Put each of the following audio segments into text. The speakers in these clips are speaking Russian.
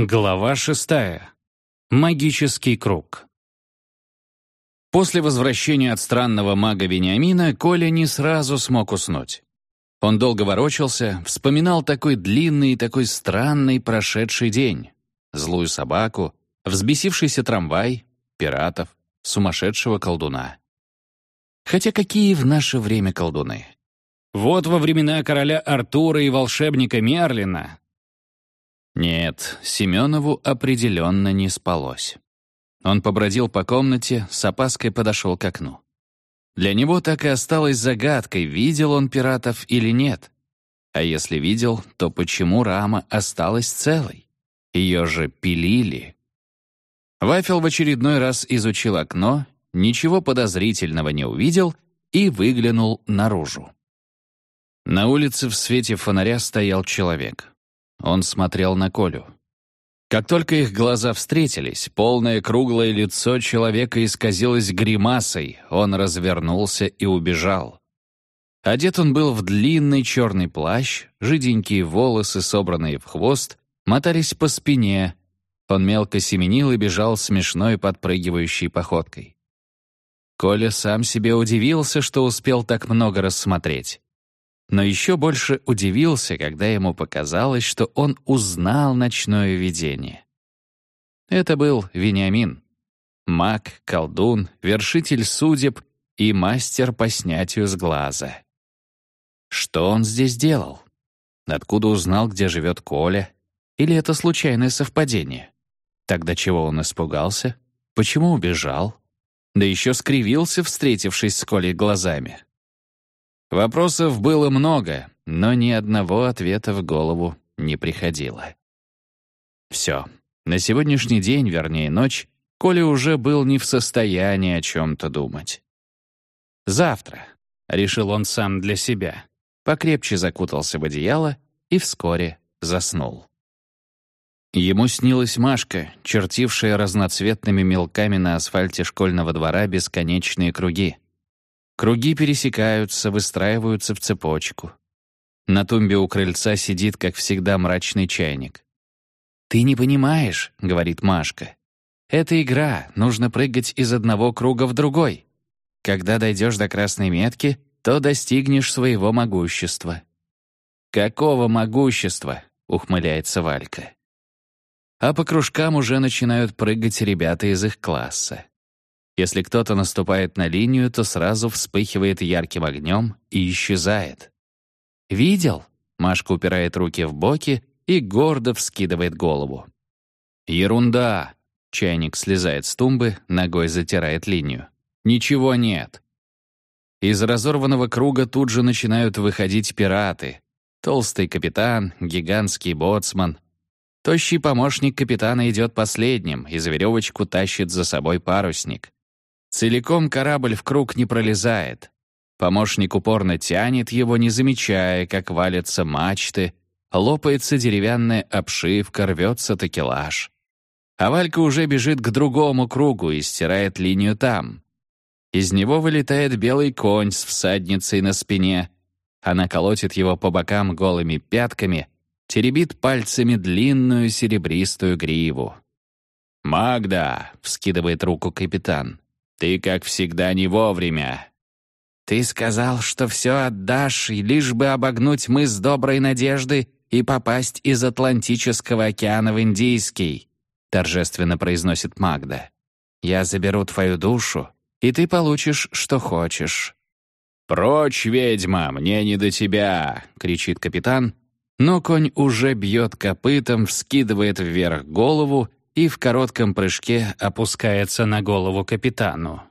Глава шестая. Магический круг. После возвращения от странного мага Вениамина Коля не сразу смог уснуть. Он долго ворочался, вспоминал такой длинный и такой странный прошедший день. Злую собаку, взбесившийся трамвай, пиратов, сумасшедшего колдуна. Хотя какие в наше время колдуны? Вот во времена короля Артура и волшебника Мерлина нет, Семенову определенно не спалось. Он побродил по комнате, с опаской подошел к окну. Для него так и осталось загадкой, видел он пиратов или нет. А если видел, то почему рама осталась целой? Ее же пилили. Вафел в очередной раз изучил окно, ничего подозрительного не увидел и выглянул наружу. На улице в свете фонаря стоял человек. Он смотрел на Колю. Как только их глаза встретились, полное круглое лицо человека исказилось гримасой, он развернулся и убежал. Одет он был в длинный черный плащ, жиденькие волосы, собранные в хвост, мотались по спине. Он мелко семенил и бежал смешной подпрыгивающей походкой. Коля сам себе удивился, что успел так много рассмотреть но еще больше удивился, когда ему показалось, что он узнал ночное видение. Это был Вениамин. Маг, колдун, вершитель судеб и мастер по снятию с глаза. Что он здесь делал? Откуда узнал, где живет Коля? Или это случайное совпадение? Тогда чего он испугался? Почему убежал? Да еще скривился, встретившись с Колей глазами. Вопросов было много, но ни одного ответа в голову не приходило. Все. На сегодняшний день, вернее, ночь, Коля уже был не в состоянии о чем-то думать. «Завтра», — решил он сам для себя, покрепче закутался в одеяло и вскоре заснул. Ему снилась Машка, чертившая разноцветными мелками на асфальте школьного двора бесконечные круги. Круги пересекаются, выстраиваются в цепочку. На тумбе у крыльца сидит, как всегда, мрачный чайник. «Ты не понимаешь», — говорит Машка. «Это игра, нужно прыгать из одного круга в другой. Когда дойдешь до красной метки, то достигнешь своего могущества». «Какого могущества?» — ухмыляется Валька. А по кружкам уже начинают прыгать ребята из их класса. Если кто-то наступает на линию, то сразу вспыхивает ярким огнем и исчезает. «Видел?» — Машка упирает руки в боки и гордо вскидывает голову. «Ерунда!» — чайник слезает с тумбы, ногой затирает линию. «Ничего нет!» Из разорванного круга тут же начинают выходить пираты. Толстый капитан, гигантский боцман. Тощий помощник капитана идет последним и за веревочку тащит за собой парусник. Целиком корабль в круг не пролезает. Помощник упорно тянет его, не замечая, как валятся мачты, лопается деревянная обшивка, рвется такелаж. А Валька уже бежит к другому кругу и стирает линию там. Из него вылетает белый конь с всадницей на спине. Она колотит его по бокам голыми пятками, теребит пальцами длинную серебристую гриву. «Магда!» — вскидывает руку капитан. Ты, как всегда, не вовремя. Ты сказал, что все отдашь, лишь бы обогнуть мыс Доброй Надежды и попасть из Атлантического океана в Индийский, торжественно произносит Магда. Я заберу твою душу, и ты получишь, что хочешь. «Прочь, ведьма, мне не до тебя!» — кричит капитан, но конь уже бьет копытом, вскидывает вверх голову и в коротком прыжке опускается на голову капитану.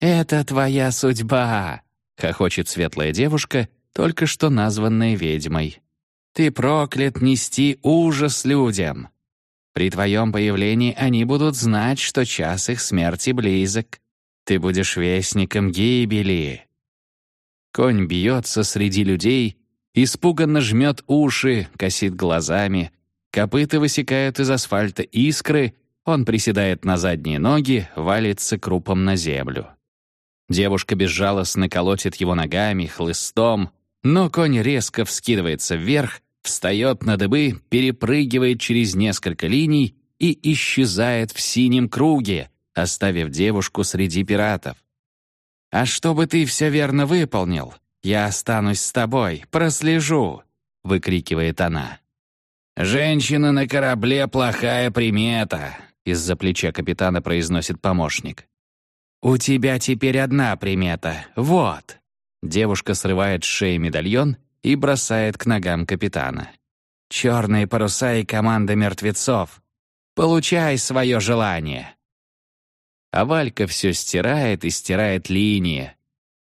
«Это твоя судьба!» — хохочет светлая девушка, только что названная ведьмой. «Ты проклят нести ужас людям. При твоем появлении они будут знать, что час их смерти близок. Ты будешь вестником гибели». Конь бьется среди людей, испуганно жмет уши, косит глазами, Копыта высекают из асфальта искры, он приседает на задние ноги, валится крупом на землю. Девушка безжалостно колотит его ногами, хлыстом, но конь резко вскидывается вверх, встает на дыбы, перепрыгивает через несколько линий и исчезает в синем круге, оставив девушку среди пиратов. «А чтобы ты все верно выполнил, я останусь с тобой, прослежу», — выкрикивает она. «Женщина на корабле — плохая примета», — из-за плеча капитана произносит помощник. «У тебя теперь одна примета. Вот». Девушка срывает с шеи медальон и бросает к ногам капитана. «Черные паруса и команда мертвецов. Получай свое желание». А Валька все стирает и стирает линии.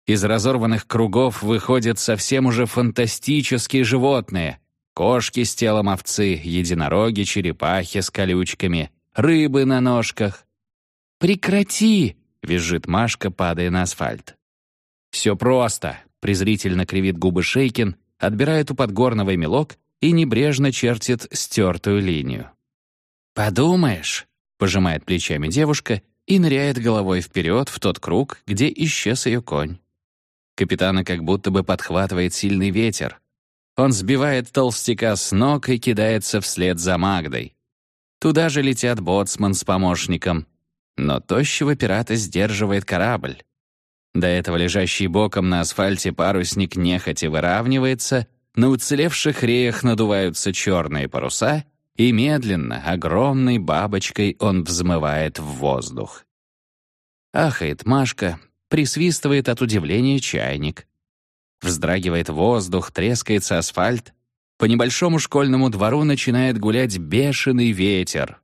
Из разорванных кругов выходят совсем уже фантастические животные. Кошки с телом овцы, единороги, черепахи с колючками, рыбы на ножках. «Прекрати!» — визжит Машка, падая на асфальт. «Все просто», — презрительно кривит губы Шейкин, отбирает у подгорного мелок и небрежно чертит стертую линию. «Подумаешь», — пожимает плечами девушка и ныряет головой вперед в тот круг, где исчез ее конь. Капитана как будто бы подхватывает сильный ветер. Он сбивает толстяка с ног и кидается вслед за Магдой. Туда же летят боцман с помощником. Но тощего пирата сдерживает корабль. До этого лежащий боком на асфальте парусник нехотя выравнивается, на уцелевших реях надуваются черные паруса, и медленно, огромной бабочкой он взмывает в воздух. Ахает Машка, присвистывает от удивления чайник. Вздрагивает воздух, трескается асфальт. По небольшому школьному двору начинает гулять бешеный ветер.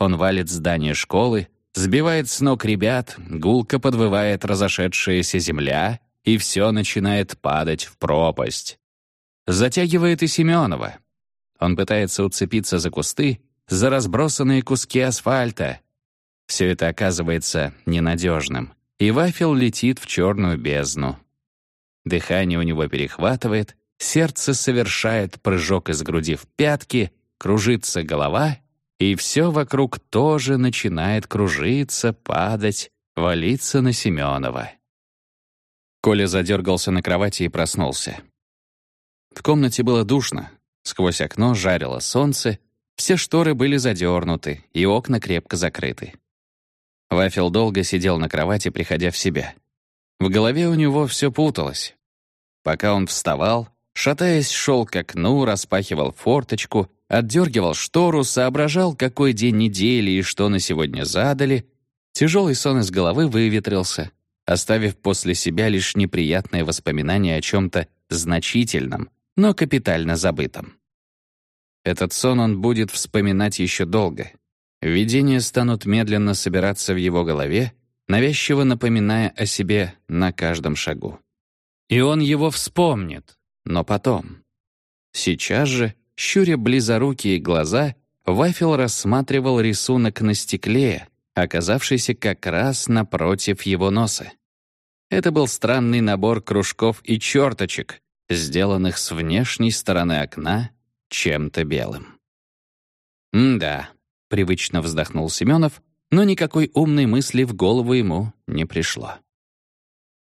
Он валит здание школы, сбивает с ног ребят, гулко подвывает разошедшаяся земля, и все начинает падать в пропасть. Затягивает и Семенова. Он пытается уцепиться за кусты, за разбросанные куски асфальта. Все это оказывается ненадежным, и вафел летит в черную бездну. Дыхание у него перехватывает, сердце совершает прыжок из груди в пятки, кружится голова — и все вокруг тоже начинает кружиться, падать, валиться на Семенова. Коля задергался на кровати и проснулся. В комнате было душно, сквозь окно жарило солнце, все шторы были задернуты, и окна крепко закрыты. Вафел долго сидел на кровати, приходя в себя. В голове у него все путалось. Пока он вставал, шатаясь, шел к окну, распахивал форточку отдергивал штору, соображал, какой день недели и что на сегодня задали. Тяжелый сон из головы выветрился, оставив после себя лишь неприятные воспоминания о чем-то значительном, но капитально забытом. Этот сон он будет вспоминать еще долго. Видения станут медленно собираться в его голове, навязчиво напоминая о себе на каждом шагу. И он его вспомнит, но потом. Сейчас же Щуря близорукие глаза, Вафел рассматривал рисунок на стекле, оказавшийся как раз напротив его носа. Это был странный набор кружков и черточек, сделанных с внешней стороны окна чем-то белым. «М-да», — привычно вздохнул Семенов, но никакой умной мысли в голову ему не пришло.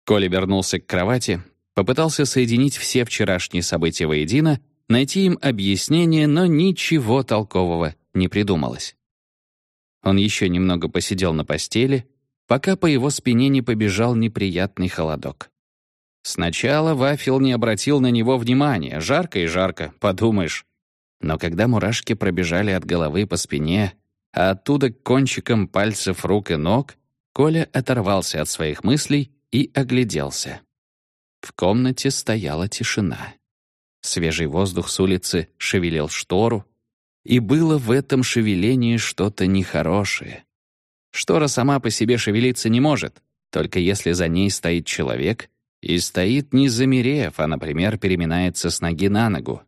Коля вернулся к кровати, попытался соединить все вчерашние события воедино найти им объяснение, но ничего толкового не придумалось. Он еще немного посидел на постели, пока по его спине не побежал неприятный холодок. Сначала Вафел не обратил на него внимания, жарко и жарко, подумаешь. Но когда мурашки пробежали от головы по спине, а оттуда к кончикам пальцев рук и ног, Коля оторвался от своих мыслей и огляделся. В комнате стояла тишина. Свежий воздух с улицы шевелил штору, и было в этом шевелении что-то нехорошее. Штора сама по себе шевелиться не может, только если за ней стоит человек, и стоит не замерев, а, например, переминается с ноги на ногу.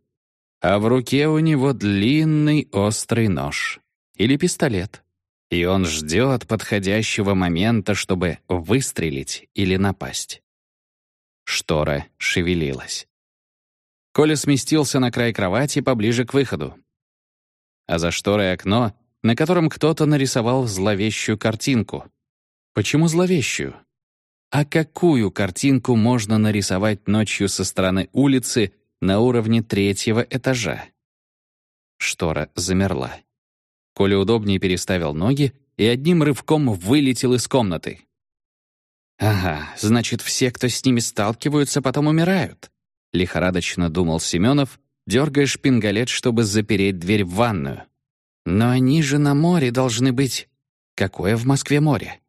А в руке у него длинный острый нож. Или пистолет. И он ждет подходящего момента, чтобы выстрелить или напасть. Штора шевелилась. Коля сместился на край кровати поближе к выходу. А за шторой окно, на котором кто-то нарисовал зловещую картинку. Почему зловещую? А какую картинку можно нарисовать ночью со стороны улицы, на уровне третьего этажа. Штора замерла. Коля удобнее переставил ноги и одним рывком вылетел из комнаты. «Ага, значит, все, кто с ними сталкиваются, потом умирают», — лихорадочно думал Семенов, дергая шпингалет, чтобы запереть дверь в ванную. «Но они же на море должны быть...» «Какое в Москве море?»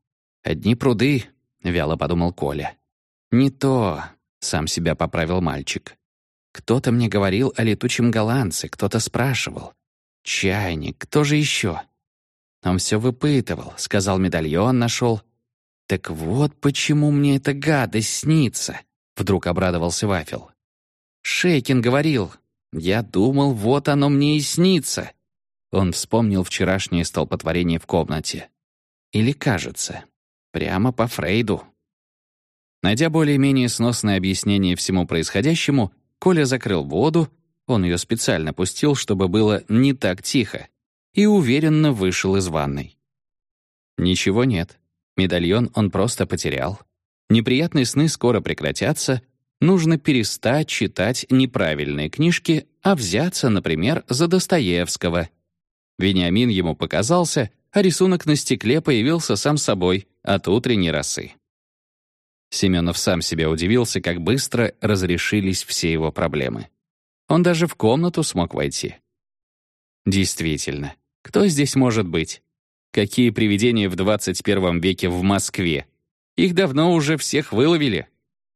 «Одни пруды», — вяло подумал Коля. «Не то», — сам себя поправил мальчик. «Кто-то мне говорил о летучем голландце, кто-то спрашивал. Чайник, кто же еще?» Он все выпытывал, сказал, медальон нашел. «Так вот почему мне эта гадость снится», — вдруг обрадовался Вафел. «Шейкин говорил. Я думал, вот оно мне и снится». Он вспомнил вчерашнее столпотворение в комнате. Или кажется. Прямо по Фрейду. Найдя более-менее сносное объяснение всему происходящему, Коля закрыл воду, он ее специально пустил, чтобы было не так тихо, и уверенно вышел из ванной. Ничего нет. Медальон он просто потерял. Неприятные сны скоро прекратятся, нужно перестать читать неправильные книжки, а взяться, например, за Достоевского. Вениамин ему показался, а рисунок на стекле появился сам собой от утренней росы. Семенов сам себе удивился, как быстро разрешились все его проблемы. Он даже в комнату смог войти. Действительно, кто здесь может быть? Какие привидения в 21 веке в Москве? Их давно уже всех выловили.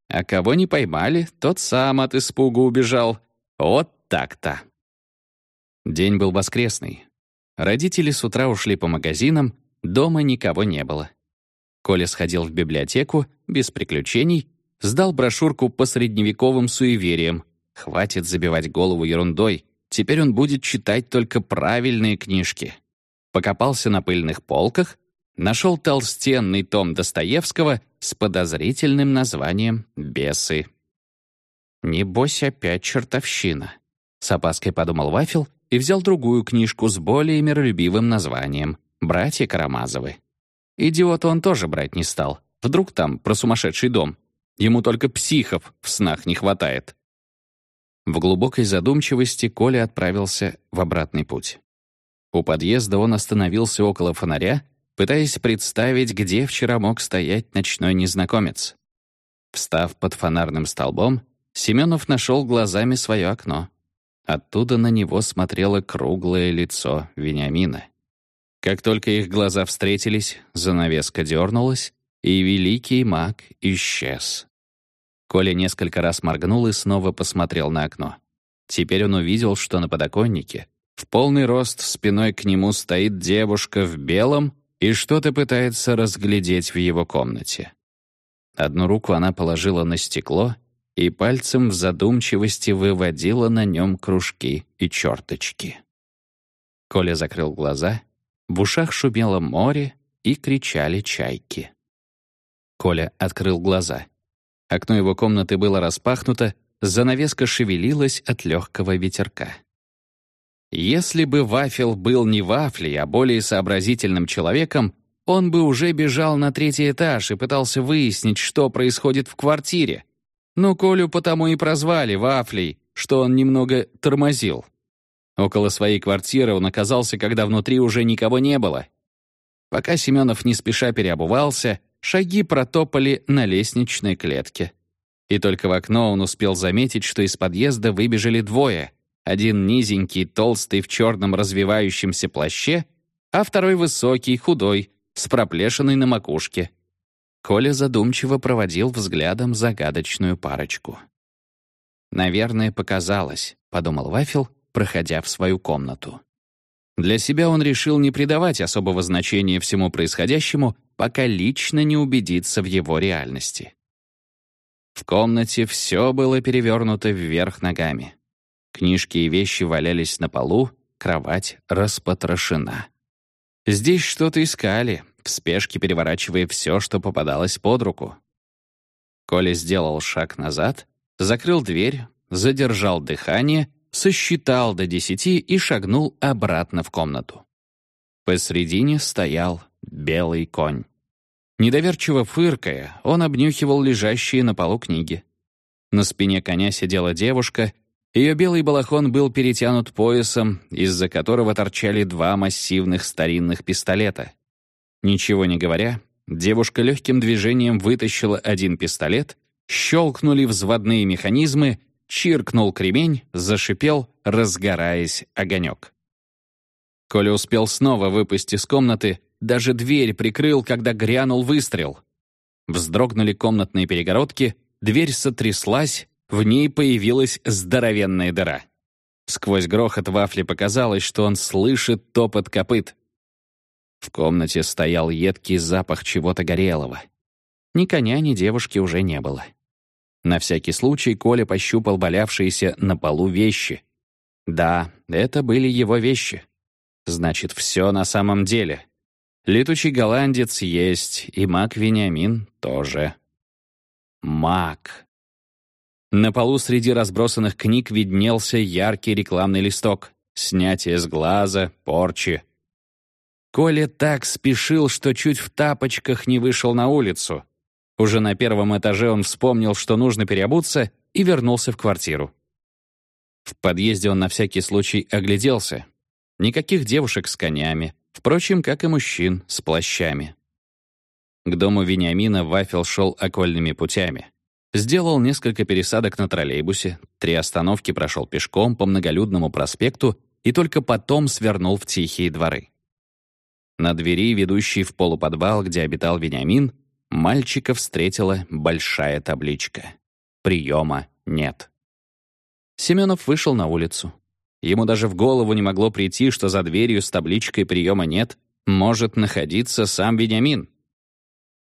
А кого не поймали, тот сам от испуга убежал. Вот так-то. День был воскресный. Родители с утра ушли по магазинам, дома никого не было. Коля сходил в библиотеку, без приключений, сдал брошюрку по средневековым суевериям. Хватит забивать голову ерундой, теперь он будет читать только правильные книжки. Покопался на пыльных полках, нашел толстенный том Достоевского с подозрительным названием «Бесы». «Небось, опять чертовщина», — с опаской подумал Вафел и взял другую книжку с более миролюбивым названием «Братья Карамазовы». Идиота он тоже брать не стал. Вдруг там про сумасшедший дом. Ему только психов в снах не хватает. В глубокой задумчивости Коля отправился в обратный путь. У подъезда он остановился около фонаря, пытаясь представить, где вчера мог стоять ночной незнакомец. Встав под фонарным столбом, Семенов нашел глазами свое окно. Оттуда на него смотрело круглое лицо Вениамина. Как только их глаза встретились, занавеска дернулась, и великий маг исчез. Коля несколько раз моргнул и снова посмотрел на окно. Теперь он увидел, что на подоконнике в полный рост спиной к нему стоит девушка в белом и что-то пытается разглядеть в его комнате. Одну руку она положила на стекло и пальцем в задумчивости выводила на нем кружки и черточки. Коля закрыл глаза, в ушах шумело море и кричали чайки. Коля открыл глаза. Окно его комнаты было распахнуто, занавеска шевелилась от легкого ветерка. Если бы Вафел был не вафлей, а более сообразительным человеком, он бы уже бежал на третий этаж и пытался выяснить, что происходит в квартире. Но Колю потому и прозвали Вафлей, что он немного тормозил. Около своей квартиры он оказался, когда внутри уже никого не было. Пока Семенов не спеша переобувался, шаги протопали на лестничной клетке. И только в окно он успел заметить, что из подъезда выбежали двое — один низенький, толстый, в черном развивающемся плаще, а второй высокий, худой, с проплешиной на макушке. Коля задумчиво проводил взглядом загадочную парочку. «Наверное, показалось», — подумал Вафел, проходя в свою комнату. Для себя он решил не придавать особого значения всему происходящему, пока лично не убедится в его реальности. В комнате все было перевернуто вверх ногами. Книжки и вещи валялись на полу, кровать распотрошена. Здесь что-то искали, в спешке переворачивая все, что попадалось под руку. Коля сделал шаг назад, закрыл дверь, задержал дыхание, сосчитал до десяти и шагнул обратно в комнату. Посредине стоял белый конь. Недоверчиво фыркая, он обнюхивал лежащие на полу книги. На спине коня сидела девушка Ее белый балахон был перетянут поясом, из-за которого торчали два массивных старинных пистолета. Ничего не говоря, девушка легким движением вытащила один пистолет, щелкнули взводные механизмы, чиркнул кремень, зашипел, разгораясь огонек. Коля успел снова выпасть из комнаты, даже дверь прикрыл, когда грянул выстрел. Вздрогнули комнатные перегородки, дверь сотряслась, в ней появилась здоровенная дыра. Сквозь грохот вафли показалось, что он слышит топот копыт. В комнате стоял едкий запах чего-то горелого. Ни коня, ни девушки уже не было. На всякий случай Коля пощупал валявшиеся на полу вещи. Да, это были его вещи. Значит, все на самом деле. Летучий голландец есть, и маг Вениамин тоже. Маг. На полу среди разбросанных книг виднелся яркий рекламный листок. Снятие с глаза, порчи. Коля так спешил, что чуть в тапочках не вышел на улицу. Уже на первом этаже он вспомнил, что нужно переобуться, и вернулся в квартиру. В подъезде он на всякий случай огляделся. Никаких девушек с конями, впрочем, как и мужчин с плащами. К дому Вениамина Вафел шел окольными путями. Сделал несколько пересадок на троллейбусе, три остановки прошел пешком по многолюдному проспекту и только потом свернул в тихие дворы. На двери, ведущей в полуподвал, где обитал Вениамин, мальчика встретила большая табличка. Приема нет. Семенов вышел на улицу. Ему даже в голову не могло прийти, что за дверью с табличкой «Приема нет» может находиться сам Вениамин.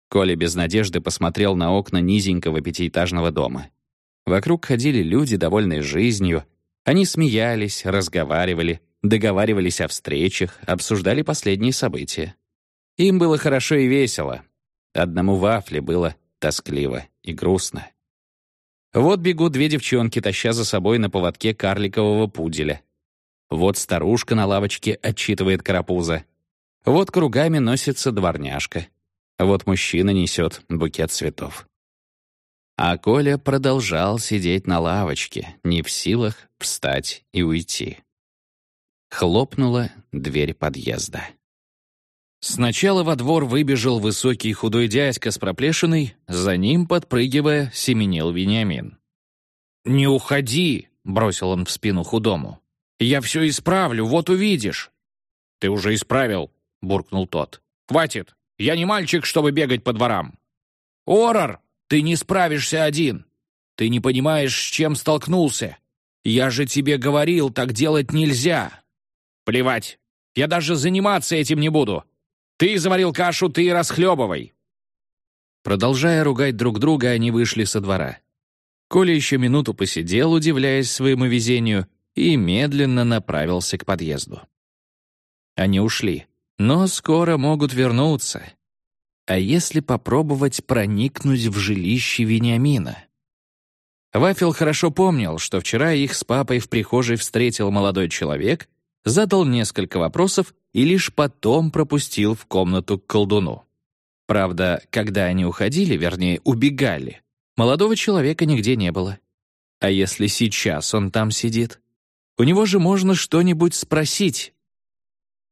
Коля без надежды посмотрел на окна низенького пятиэтажного дома. Вокруг ходили люди, довольные жизнью. Они смеялись, разговаривали, договаривались о встречах, обсуждали последние события. Им было хорошо и весело. Одному вафле было тоскливо и грустно. Вот бегут две девчонки, таща за собой на поводке карликового пуделя. Вот старушка на лавочке отчитывает карапуза. Вот кругами носится дворняжка. Вот мужчина несет букет цветов. А Коля продолжал сидеть на лавочке, не в силах встать и уйти. Хлопнула дверь подъезда. Сначала во двор выбежал высокий худой дядька с проплешиной, за ним, подпрыгивая, семенил Вениамин. «Не уходи!» — бросил он в спину худому. «Я все исправлю, вот увидишь!» «Ты уже исправил!» — буркнул тот. «Хватит! Я не мальчик, чтобы бегать по дворам. Орор, ты не справишься один. Ты не понимаешь, с чем столкнулся. Я же тебе говорил, так делать нельзя. Плевать. Я даже заниматься этим не буду. Ты заварил кашу, ты и расхлебывай. Продолжая ругать друг друга, они вышли со двора. Коля еще минуту посидел, удивляясь своему везению, и медленно направился к подъезду. Они ушли. Но скоро могут вернуться. А если попробовать проникнуть в жилище Вениамина? Вафел хорошо помнил, что вчера их с папой в прихожей встретил молодой человек, задал несколько вопросов и лишь потом пропустил в комнату к колдуну. Правда, когда они уходили, вернее, убегали, молодого человека нигде не было. А если сейчас он там сидит? У него же можно что-нибудь спросить,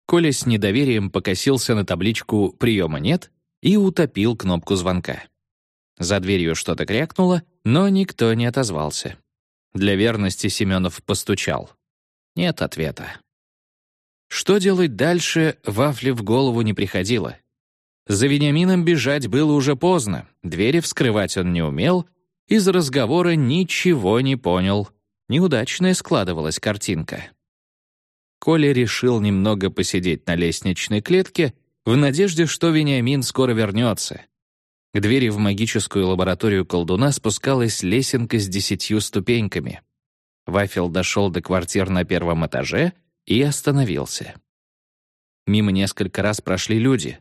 Коля с недоверием покосился на табличку «Приема нет» и утопил кнопку звонка. За дверью что-то крякнуло, но никто не отозвался. Для верности Семенов постучал. Нет ответа. Что делать дальше, Вафле в голову не приходило. За Вениамином бежать было уже поздно, двери вскрывать он не умел, из разговора ничего не понял. Неудачная складывалась картинка. Коля решил немного посидеть на лестничной клетке в надежде, что Вениамин скоро вернется. К двери в магическую лабораторию колдуна спускалась лесенка с десятью ступеньками. Вафел дошел до квартир на первом этаже и остановился. Мимо несколько раз прошли люди,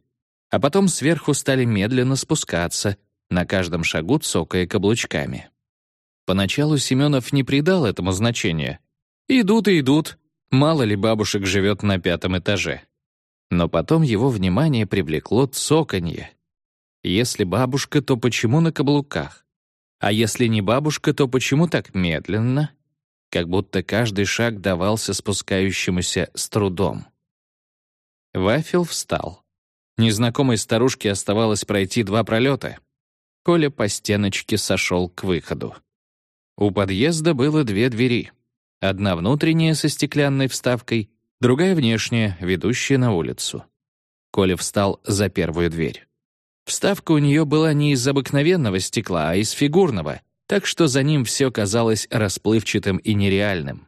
а потом сверху стали медленно спускаться, на каждом шагу цокая каблучками. Поначалу Семенов не придал этому значения. Идут и идут, Мало ли бабушек живет на пятом этаже. Но потом его внимание привлекло цоканье. Если бабушка, то почему на каблуках? А если не бабушка, то почему так медленно? как будто каждый шаг давался спускающемуся с трудом. Вафел встал. Незнакомой старушке оставалось пройти два пролета. Коля по стеночке сошел к выходу. У подъезда было две двери. Одна внутренняя со стеклянной вставкой, другая внешняя, ведущая на улицу. Коля встал за первую дверь. Вставка у нее была не из обыкновенного стекла, а из фигурного, так что за ним все казалось расплывчатым и нереальным.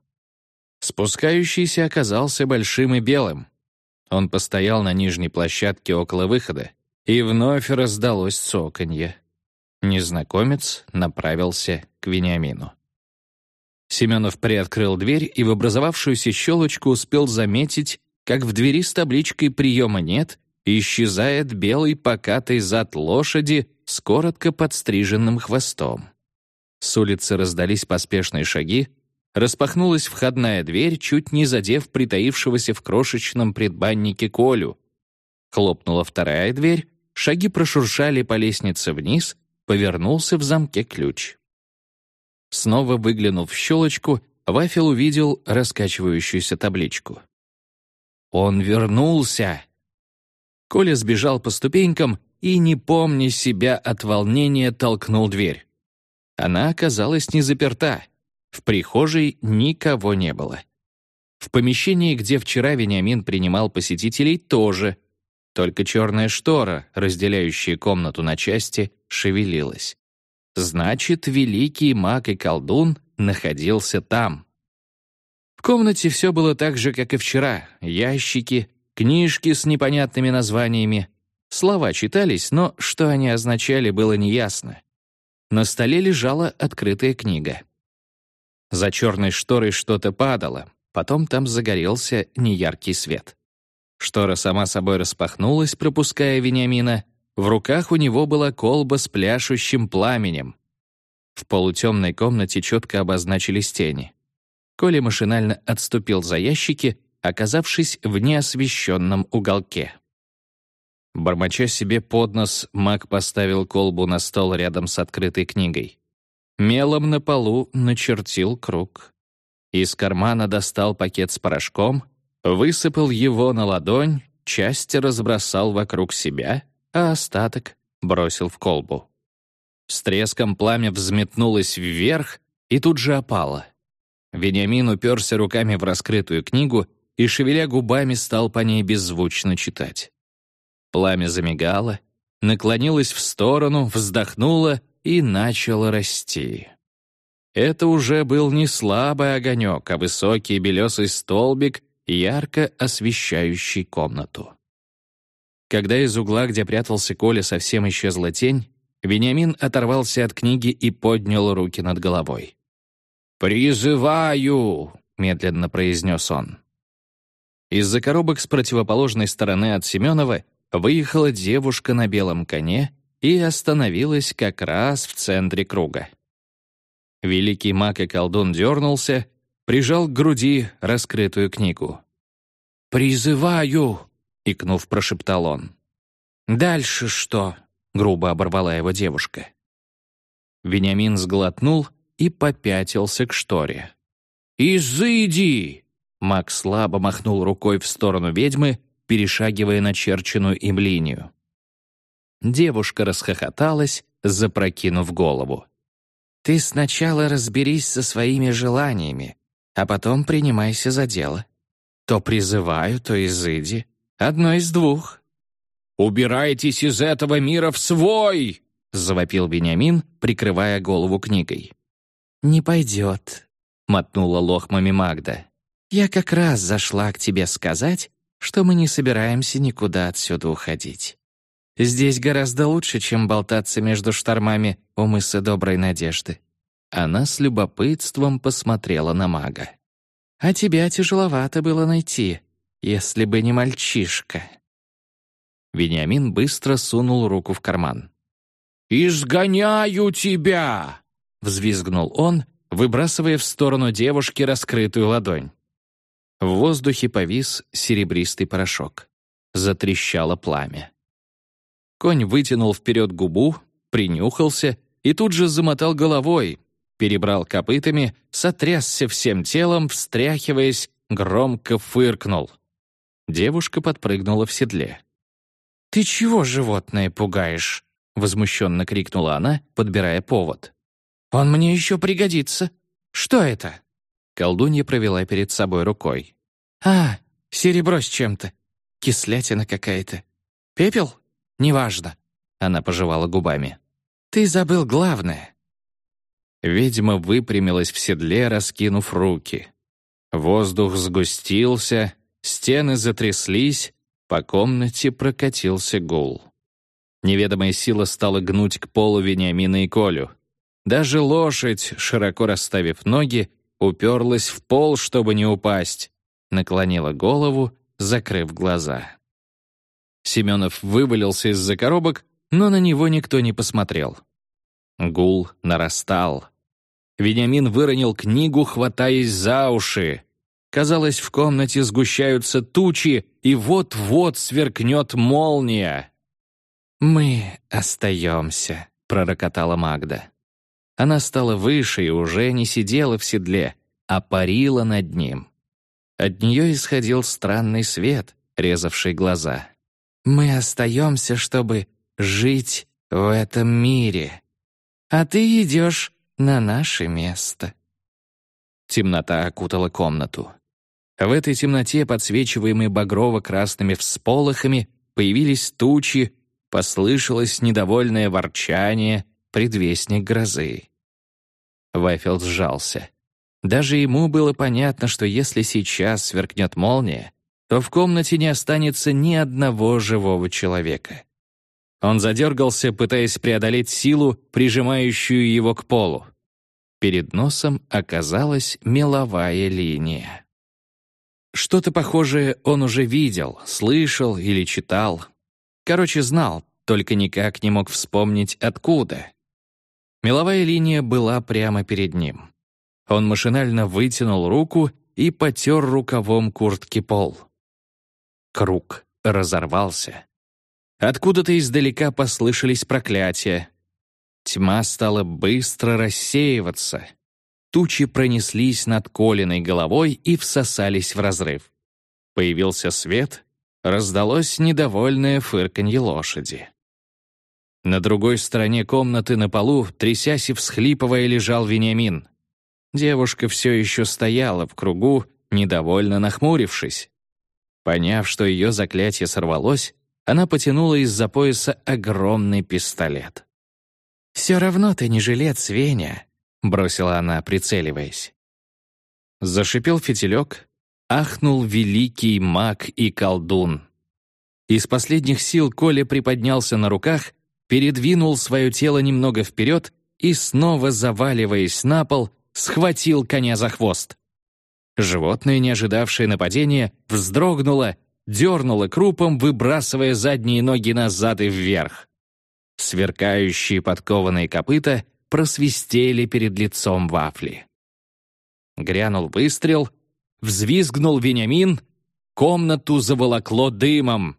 Спускающийся оказался большим и белым. Он постоял на нижней площадке около выхода, и вновь раздалось цоканье. Незнакомец направился к Вениамину. Семенов приоткрыл дверь и в образовавшуюся щелочку успел заметить, как в двери с табличкой «Приема нет» исчезает белый покатый зад лошади с коротко подстриженным хвостом. С улицы раздались поспешные шаги, распахнулась входная дверь, чуть не задев притаившегося в крошечном предбаннике Колю. Хлопнула вторая дверь, шаги прошуршали по лестнице вниз, повернулся в замке ключ. Снова выглянув в щелочку, Вафел увидел раскачивающуюся табличку. «Он вернулся!» Коля сбежал по ступенькам и, не помня себя от волнения, толкнул дверь. Она оказалась не заперта. В прихожей никого не было. В помещении, где вчера Вениамин принимал посетителей, тоже. Только черная штора, разделяющая комнату на части, шевелилась. Значит, великий маг и колдун находился там. В комнате все было так же, как и вчера. Ящики, книжки с непонятными названиями. Слова читались, но что они означали, было неясно. На столе лежала открытая книга. За черной шторой что-то падало, потом там загорелся неяркий свет. Штора сама собой распахнулась, пропуская Вениамина. В руках у него была колба с пляшущим пламенем. В полутемной комнате четко обозначились тени. Коля машинально отступил за ящики, оказавшись в неосвещенном уголке. Бормоча себе под нос, маг поставил колбу на стол рядом с открытой книгой. Мелом на полу начертил круг. Из кармана достал пакет с порошком, высыпал его на ладонь, части разбросал вокруг себя, а остаток бросил в колбу. С треском пламя взметнулось вверх и тут же опало. Вениамин уперся руками в раскрытую книгу и, шевеля губами, стал по ней беззвучно читать. Пламя замигало, наклонилось в сторону, вздохнуло и начало расти. Это уже был не слабый огонек, а высокий белесый столбик, ярко освещающий комнату. Когда из угла, где прятался Коля, совсем исчезла тень, Вениамин оторвался от книги и поднял руки над головой. «Призываю!» — медленно произнес он. Из-за коробок с противоположной стороны от Семенова выехала девушка на белом коне и остановилась как раз в центре круга. Великий маг и колдун дернулся, прижал к груди раскрытую книгу. «Призываю!» — икнув, прошептал он. «Дальше что?» — грубо оборвала его девушка. Вениамин сглотнул и попятился к шторе. «Изыди!» Маг слабо махнул рукой в сторону ведьмы, перешагивая начерченную им линию. Девушка расхохоталась, запрокинув голову. «Ты сначала разберись со своими желаниями, а потом принимайся за дело. То призываю, то изыди. Одно из двух». «Убирайтесь из этого мира в свой!» — завопил Вениамин, прикрывая голову книгой. «Не пойдет», — мотнула лохмами Магда. «Я как раз зашла к тебе сказать, что мы не собираемся никуда отсюда уходить. Здесь гораздо лучше, чем болтаться между штормами у мыса Доброй Надежды». Она с любопытством посмотрела на мага. «А тебя тяжеловато было найти, если бы не мальчишка». Вениамин быстро сунул руку в карман. «Изгоняю тебя!» — взвизгнул он, выбрасывая в сторону девушки раскрытую ладонь. В воздухе повис серебристый порошок. Затрещало пламя. Конь вытянул вперед губу, принюхался и тут же замотал головой. перебрал копытами, сотрясся всем телом, встряхиваясь, громко фыркнул. Девушка подпрыгнула в седле. «Ты чего животное пугаешь?» — возмущенно крикнула она, подбирая повод. «Он мне еще пригодится. Что это?» Колдунья провела перед собой рукой. «А, серебро с чем-то. Кислятина какая-то. Пепел? Неважно». Она пожевала губами. «Ты забыл главное». Ведьма выпрямилась в седле, раскинув руки. Воздух сгустился, стены затряслись, по комнате прокатился гул. Неведомая сила стала гнуть к полу Вениамина и Колю. Даже лошадь, широко расставив ноги, уперлась в пол, чтобы не упасть, наклонила голову, закрыв глаза. Семенов вывалился из-за коробок, но на него никто не посмотрел. Гул нарастал. Вениамин выронил книгу, хватаясь за уши. Казалось, в комнате сгущаются тучи, и вот-вот сверкнет молния. «Мы остаемся», — пророкотала Магда. Она стала выше и уже не сидела в седле, а парила над ним. От нее исходил странный свет, резавший глаза. «Мы остаемся, чтобы жить в этом мире, а ты идешь на наше место». Темнота окутала комнату. В этой темноте, подсвечиваемой багрово-красными всполохами, появились тучи, послышалось недовольное ворчание, предвестник грозы. Вайфилд сжался. Даже ему было понятно, что если сейчас сверкнет молния, то в комнате не останется ни одного живого человека. Он задергался, пытаясь преодолеть силу, прижимающую его к полу. Перед носом оказалась меловая линия. Что-то похожее он уже видел, слышал или читал. Короче, знал, только никак не мог вспомнить, откуда. Меловая линия была прямо перед ним. Он машинально вытянул руку и потер рукавом куртки пол. Круг разорвался. Откуда-то издалека послышались проклятия. Тьма стала быстро рассеиваться. Тучи пронеслись над Колиной головой и всосались в разрыв. Появился свет, раздалось недовольное фырканье лошади. На другой стороне комнаты на полу, трясясь и всхлипывая, лежал Вениамин. Девушка все еще стояла в кругу, недовольно нахмурившись. Поняв, что ее заклятие сорвалось, она потянула из-за пояса огромный пистолет. «Все равно ты не жилец, Веня», — бросила она, прицеливаясь. Зашипел фитилек, ахнул великий маг и колдун. Из последних сил Коля приподнялся на руках, передвинул свое тело немного вперед и, снова заваливаясь на пол, схватил коня за хвост. Животное, не ожидавшее нападения, вздрогнуло, дернуло крупом, выбрасывая задние ноги назад и вверх. Сверкающие подкованные копыта просвистели перед лицом вафли. Грянул выстрел, взвизгнул Вениамин, комнату заволокло дымом.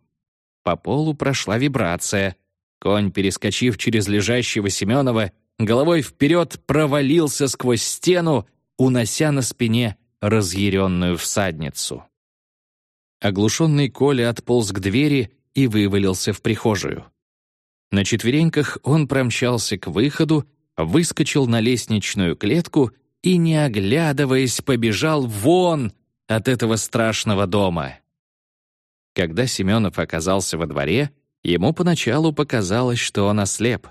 По полу прошла вибрация. Конь, перескочив через лежащего Семенова, головой вперед провалился сквозь стену, унося на спине разъяренную всадницу. Оглушенный Коля отполз к двери и вывалился в прихожую. На четвереньках он промчался к выходу, выскочил на лестничную клетку и, не оглядываясь, побежал вон от этого страшного дома. Когда Семенов оказался во дворе, ему поначалу показалось, что он ослеп.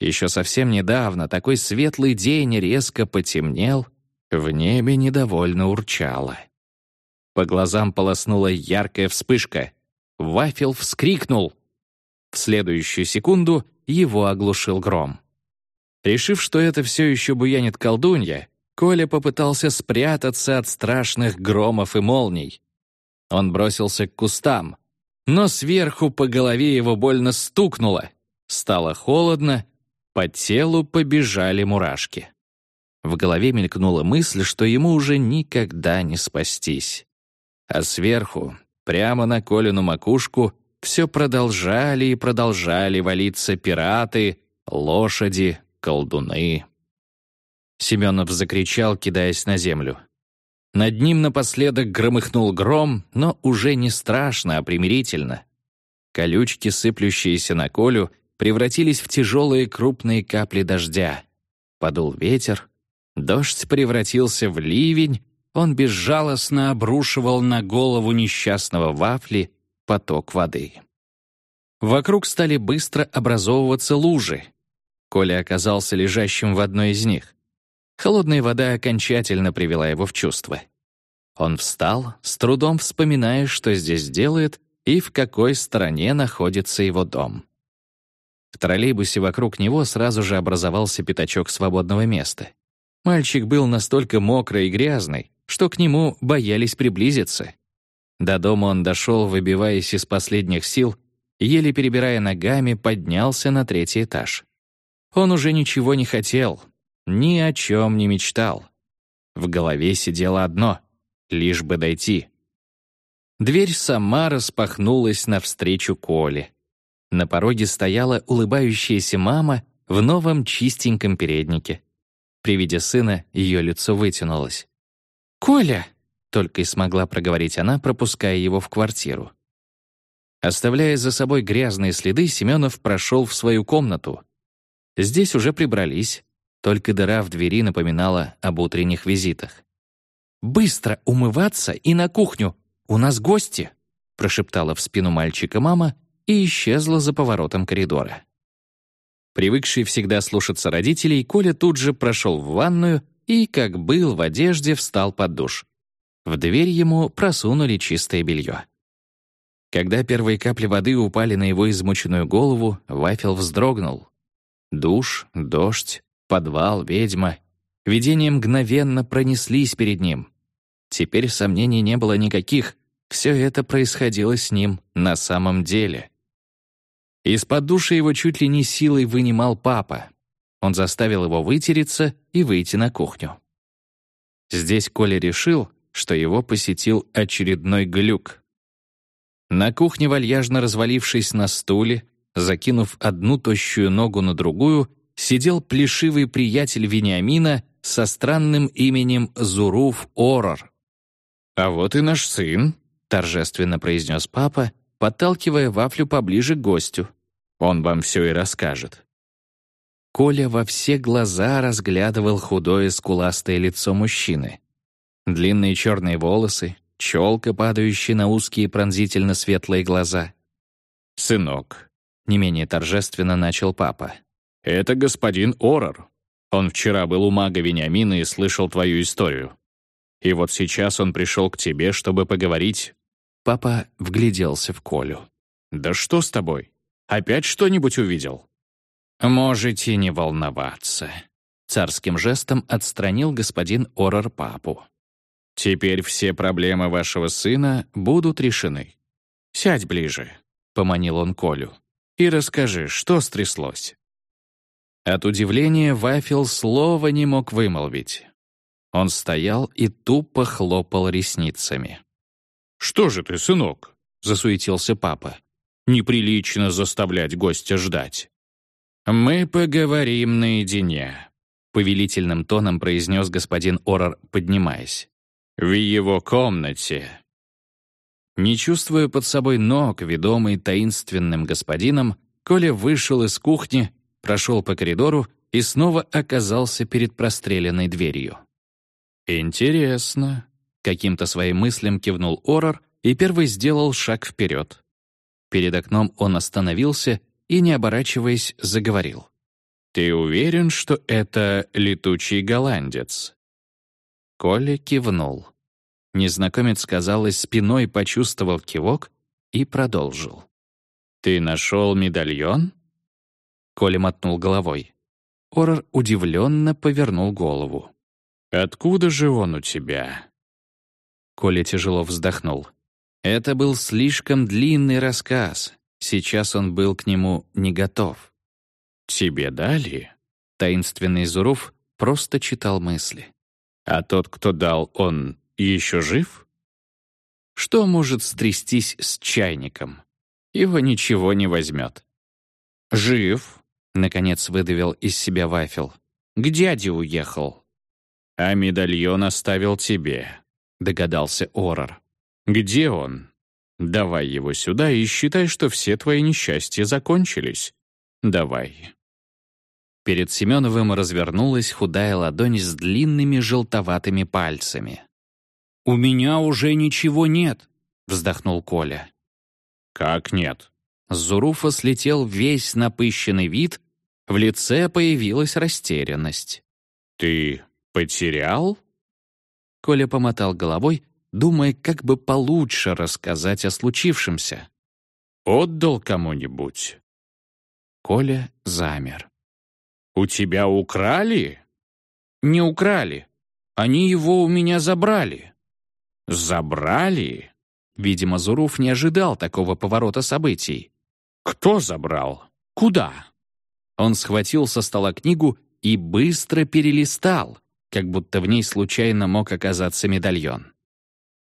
Еще совсем недавно такой светлый день резко потемнел, в небе недовольно урчало. По глазам полоснула яркая вспышка. Вафел вскрикнул. В следующую секунду его оглушил гром. Решив, что это все еще буянит колдунья, Коля попытался спрятаться от страшных громов и молний. Он бросился к кустам, но сверху по голове его больно стукнуло. Стало холодно, по телу побежали мурашки. В голове мелькнула мысль, что ему уже никогда не спастись. А сверху, прямо на Колину макушку, все продолжали и продолжали валиться пираты, лошади, колдуны. Семенов закричал, кидаясь на землю. Над ним напоследок громыхнул гром, но уже не страшно, а примирительно. Колючки, сыплющиеся на Колю, превратились в тяжелые крупные капли дождя. Подул ветер, дождь превратился в ливень, он безжалостно обрушивал на голову несчастного вафли поток воды. Вокруг стали быстро образовываться лужи. Коля оказался лежащим в одной из них. Холодная вода окончательно привела его в чувство. Он встал, с трудом вспоминая, что здесь делает и в какой стороне находится его дом. В троллейбусе вокруг него сразу же образовался пятачок свободного места. Мальчик был настолько мокрый и грязный, что к нему боялись приблизиться. До дома он дошел, выбиваясь из последних сил, еле перебирая ногами, поднялся на третий этаж. Он уже ничего не хотел, ни о чем не мечтал. В голове сидело одно — лишь бы дойти. Дверь сама распахнулась навстречу Коле. На пороге стояла улыбающаяся мама в новом чистеньком переднике. При виде сына ее лицо вытянулось. «Коля!» — только и смогла проговорить она, пропуская его в квартиру. Оставляя за собой грязные следы, Семенов прошел в свою комнату. Здесь уже прибрались, только дыра в двери напоминала об утренних визитах. «Быстро умываться и на кухню! У нас гости!» прошептала в спину мальчика мама и исчезла за поворотом коридора. Привыкший всегда слушаться родителей, Коля тут же прошел в ванную и, как был в одежде, встал под душ. В дверь ему просунули чистое белье. Когда первые капли воды упали на его измученную голову, Вафел вздрогнул. Душ, дождь, подвал, ведьма. Видения мгновенно пронеслись перед ним. Теперь сомнений не было никаких. Все это происходило с ним на самом деле. Из-под души его чуть ли не силой вынимал папа. Он заставил его вытереться и выйти на кухню. Здесь Коля решил, что его посетил очередной глюк. На кухне, вальяжно развалившись на стуле, закинув одну тощую ногу на другую, сидел плешивый приятель Вениамина со странным именем Зуруф Орор. «А вот и наш сын», — торжественно произнес папа, подталкивая вафлю поближе к гостю. «Он вам все и расскажет». Коля во все глаза разглядывал худое скуластое лицо мужчины. Длинные черные волосы, челка, падающая на узкие пронзительно светлые глаза. «Сынок», — не менее торжественно начал папа, — «это господин Орор. Он вчера был у мага Вениамина и слышал твою историю. И вот сейчас он пришел к тебе, чтобы поговорить». Папа вгляделся в Колю. «Да что с тобой? Опять что-нибудь увидел?» «Можете не волноваться», — царским жестом отстранил господин Орор папу. «Теперь все проблемы вашего сына будут решены. Сядь ближе», — поманил он Колю, «и расскажи, что стряслось». От удивления Вафел слова не мог вымолвить. Он стоял и тупо хлопал ресницами. «Что же ты, сынок?» — засуетился папа. «Неприлично заставлять гостя ждать». «Мы поговорим наедине», — повелительным тоном произнес господин Орор, поднимаясь. «В его комнате». Не чувствуя под собой ног, ведомый таинственным господином, Коля вышел из кухни, прошел по коридору и снова оказался перед простреленной дверью. «Интересно», — каким-то своим мыслям кивнул Орор и первый сделал шаг вперед. Перед окном он остановился и, не оборачиваясь, заговорил. «Ты уверен, что это летучий голландец?» Коля кивнул. Незнакомец, казалось, спиной почувствовал кивок и продолжил. «Ты нашел медальон?» Коля мотнул головой. Орор удивленно повернул голову. «Откуда же он у тебя?» Коля тяжело вздохнул. Это был слишком длинный рассказ, Сейчас он был к нему не готов. «Тебе дали?» Таинственный Зуров просто читал мысли. «А тот, кто дал, он еще жив?» Что может стрястись с чайником? Его ничего не возьмет. «Жив», — наконец выдавил из себя Вафел. «К дяде уехал. «А медальон оставил тебе», — догадался Орор. «Где он? Давай его сюда и считай, что все твои несчастья закончились. Давай». Перед Семеновым развернулась худая ладонь с длинными желтоватыми пальцами. «У меня уже ничего нет», — вздохнул Коля. «Как нет?» С Зуруфа слетел весь напыщенный вид, в лице появилась растерянность. «Ты потерял?» Коля помотал головой, думая, как бы получше рассказать о случившемся. «Отдал кому-нибудь?» Коля замер. «У тебя украли?» «Не украли. Они его у меня забрали». «Забрали?» Видимо, Зуруф не ожидал такого поворота событий. «Кто забрал? Куда?» Он схватил со стола книгу и быстро перелистал, как будто в ней случайно мог оказаться медальон.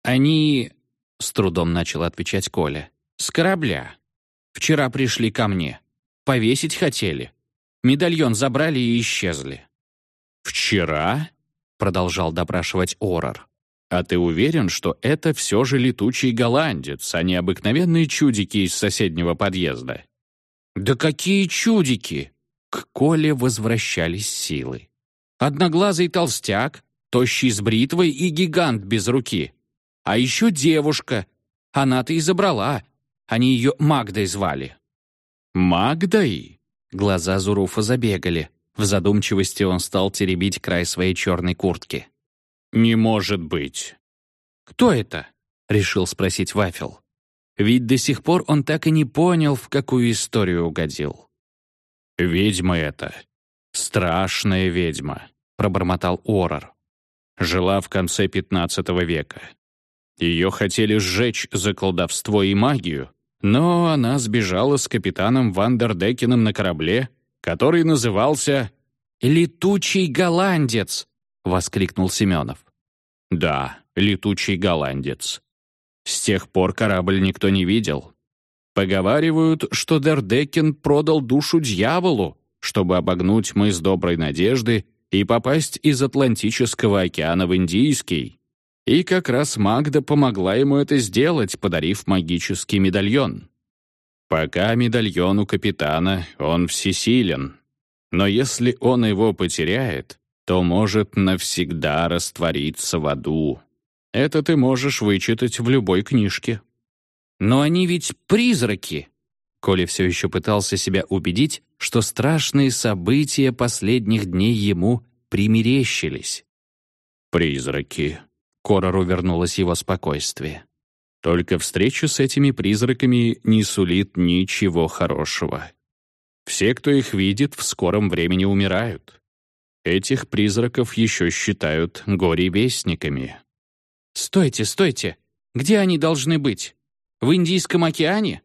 «Они...» — с трудом начал отвечать Коля. «С корабля. Вчера пришли ко мне. Повесить хотели. Медальон забрали и исчезли». «Вчера?» — продолжал допрашивать Орор. «А ты уверен, что это все же летучий голландец, а не обыкновенные чудики из соседнего подъезда?» «Да какие чудики!» К Коле возвращались силы. Одноглазый толстяк, тощий с бритвой и гигант без руки. А еще девушка. Она-то и забрала. Они ее Магдой звали. «Магдой?» Глаза Зуруфа забегали. В задумчивости он стал теребить край своей черной куртки. «Не может быть!» «Кто это?» — решил спросить Вафел. Ведь до сих пор он так и не понял, в какую историю угодил. «Ведьма это. Страшная ведьма», — пробормотал Орор. Жила в конце XV века. Ее хотели сжечь за колдовство и магию, но она сбежала с капитаном Вандердекеном на корабле, который назывался «Летучий голландец», — воскликнул Семенов. «Да, летучий голландец. С тех пор корабль никто не видел, Поговаривают, что Дердекин продал душу дьяволу, чтобы обогнуть мыс Доброй Надежды и попасть из Атлантического океана в Индийский. И как раз Магда помогла ему это сделать, подарив магический медальон. Пока медальон у капитана, он всесилен. Но если он его потеряет, то может навсегда раствориться в аду. Это ты можешь вычитать в любой книжке. Но они ведь призраки. Коля все еще пытался себя убедить, что страшные события последних дней ему примерещились. «Призраки», — Корору вернулось его спокойствие. «Только встреча с этими призраками не сулит ничего хорошего. Все, кто их видит, в скором времени умирают. Этих призраков еще считают горе-вестниками». «Стойте, стойте! Где они должны быть?» В Индийском океане?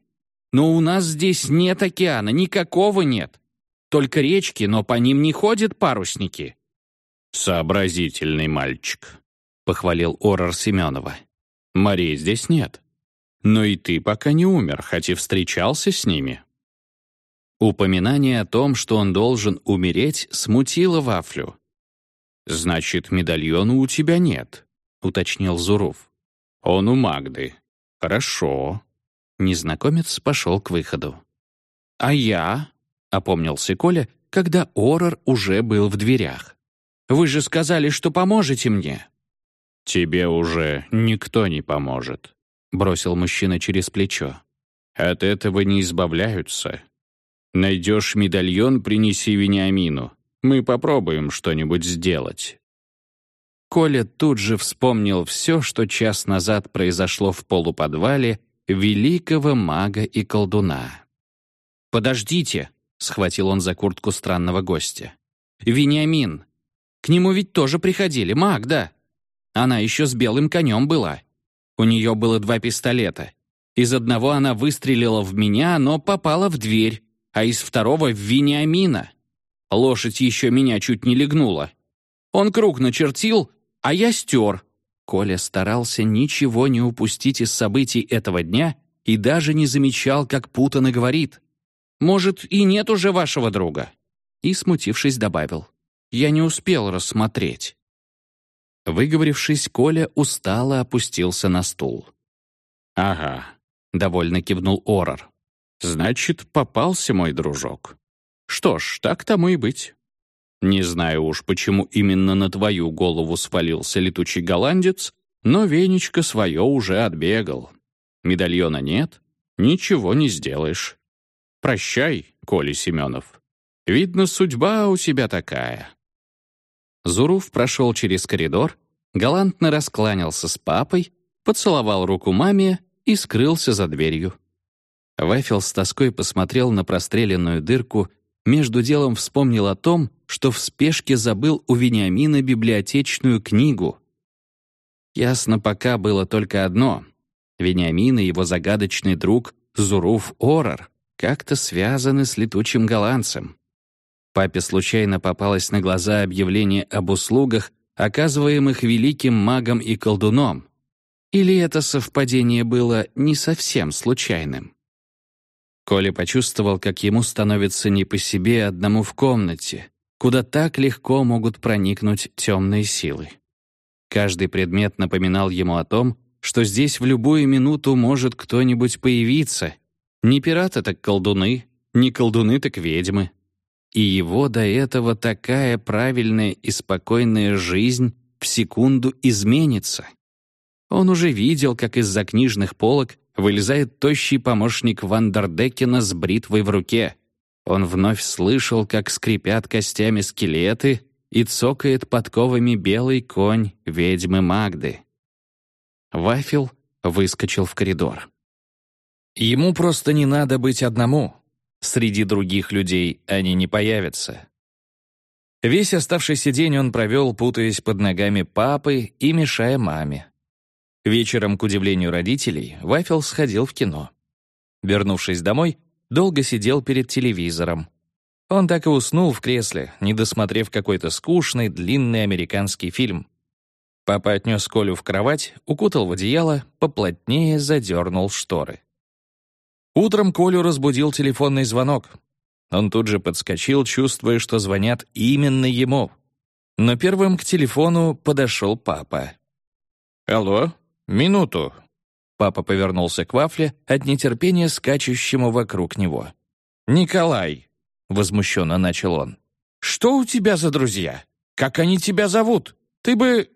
Но у нас здесь нет океана, никакого нет. Только речки, но по ним не ходят парусники». «Сообразительный мальчик», — похвалил Орор Семенова. «Марии здесь нет. Но и ты пока не умер, хоть и встречался с ними». Упоминание о том, что он должен умереть, смутило Вафлю. «Значит, медальона у тебя нет», — уточнил Зуров. «Он у Магды. «Хорошо». Незнакомец пошел к выходу. «А я?» — опомнился Коля, когда Орор уже был в дверях. «Вы же сказали, что поможете мне». «Тебе уже никто не поможет», — бросил мужчина через плечо. «От этого не избавляются. Найдешь медальон, принеси Вениамину. Мы попробуем что-нибудь сделать». Коля тут же вспомнил все, что час назад произошло в полуподвале великого мага и колдуна. «Подождите!» — схватил он за куртку странного гостя. «Вениамин! К нему ведь тоже приходили, маг, да? Она еще с белым конем была. У нее было два пистолета. Из одного она выстрелила в меня, но попала в дверь, а из второго — Вениамина. Лошадь еще меня чуть не легнула. Он круг начертил, а я стер. Коля старался ничего не упустить из событий этого дня и даже не замечал, как путано говорит. «Может, и нет уже вашего друга?» И, смутившись, добавил. «Я не успел рассмотреть». Выговорившись, Коля устало опустился на стул. «Ага», — довольно кивнул Орор. «Значит, попался мой дружок. Что ж, так тому и быть. Не знаю уж, почему именно на твою голову свалился летучий голландец, но Венечка свое уже отбегал. Медальона нет, ничего не сделаешь. Прощай, Коля Семенов. Видно, судьба у тебя такая». Зурув прошел через коридор, галантно раскланялся с папой, поцеловал руку маме и скрылся за дверью. Вафел с тоской посмотрел на простреленную дырку, между делом вспомнил о том, что в спешке забыл у Вениамина библиотечную книгу. Ясно пока было только одно. Вениамин и его загадочный друг Зуруф Орор как-то связаны с летучим голландцем. Папе случайно попалось на глаза объявление об услугах, оказываемых великим магом и колдуном. Или это совпадение было не совсем случайным? Коля почувствовал, как ему становится не по себе одному в комнате, куда так легко могут проникнуть темные силы. Каждый предмет напоминал ему о том, что здесь в любую минуту может кто-нибудь появиться. Не пираты, так колдуны, не колдуны, так ведьмы, и его до этого такая правильная и спокойная жизнь в секунду изменится. Он уже видел, как из-за книжных полок вылезает тощий помощник Вандердекена с бритвой в руке. Он вновь слышал, как скрипят костями скелеты и цокает подковами белый конь ведьмы Магды. Вафел выскочил в коридор. Ему просто не надо быть одному. Среди других людей они не появятся. Весь оставшийся день он провел, путаясь под ногами папы и мешая маме. Вечером, к удивлению родителей, Вафел сходил в кино. Вернувшись домой, долго сидел перед телевизором. Он так и уснул в кресле, не досмотрев какой-то скучный, длинный американский фильм. Папа отнес Колю в кровать, укутал в одеяло, поплотнее задернул шторы. Утром Колю разбудил телефонный звонок. Он тут же подскочил, чувствуя, что звонят именно ему. Но первым к телефону подошел папа. «Алло, минуту». Папа повернулся к Вафле от нетерпения, скачущему вокруг него. «Николай», — возмущенно начал он, — «что у тебя за друзья? Как они тебя зовут? Ты бы...»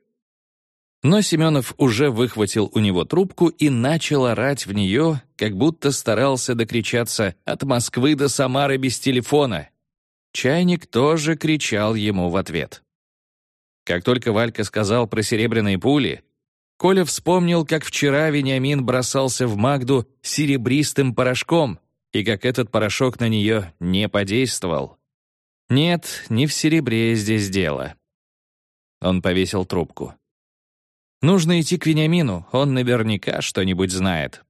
Но Семенов уже выхватил у него трубку и начал орать в нее, как будто старался докричаться от Москвы до Самары без телефона. Чайник тоже кричал ему в ответ. Как только Валька сказал про серебряные пули, Коля вспомнил, как вчера Вениамин бросался в Магду серебристым порошком, и как этот порошок на нее не подействовал. Нет, не в серебре здесь дело. Он повесил трубку. Нужно идти к Вениамину, он наверняка что-нибудь знает.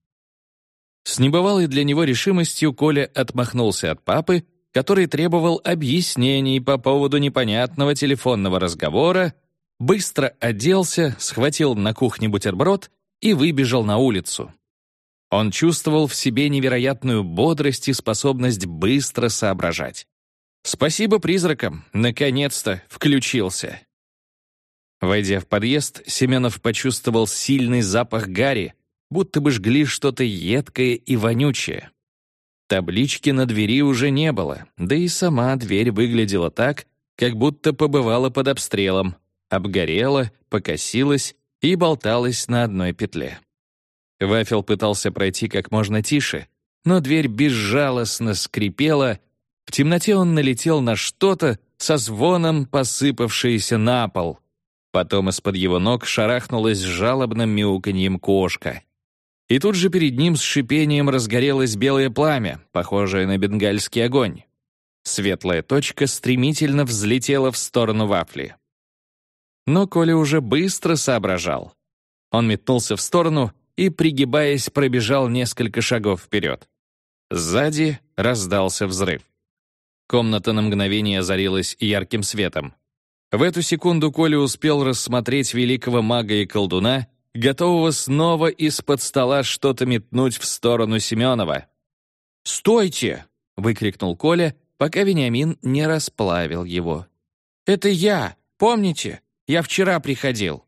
С небывалой для него решимостью Коля отмахнулся от папы, который требовал объяснений по поводу непонятного телефонного разговора, быстро оделся, схватил на кухне бутерброд и выбежал на улицу. Он чувствовал в себе невероятную бодрость и способность быстро соображать. Спасибо призракам, наконец-то включился. Войдя в подъезд, Семенов почувствовал сильный запах гари, будто бы жгли что-то едкое и вонючее. Таблички на двери уже не было, да и сама дверь выглядела так, как будто побывала под обстрелом, обгорела, покосилась и болталась на одной петле. Вафел пытался пройти как можно тише, но дверь безжалостно скрипела, в темноте он налетел на что-то со звоном посыпавшееся на пол — Потом из-под его ног шарахнулась жалобным мяуканьем кошка. И тут же перед ним с шипением разгорелось белое пламя, похожее на бенгальский огонь. Светлая точка стремительно взлетела в сторону вафли. Но Коля уже быстро соображал. Он метнулся в сторону и, пригибаясь, пробежал несколько шагов вперед. Сзади раздался взрыв. Комната на мгновение озарилась ярким светом. В эту секунду Коля успел рассмотреть великого мага и колдуна, готового снова из-под стола что-то метнуть в сторону Семенова. «Стойте!» — выкрикнул Коля, пока Вениамин не расплавил его. «Это я! Помните? Я вчера приходил.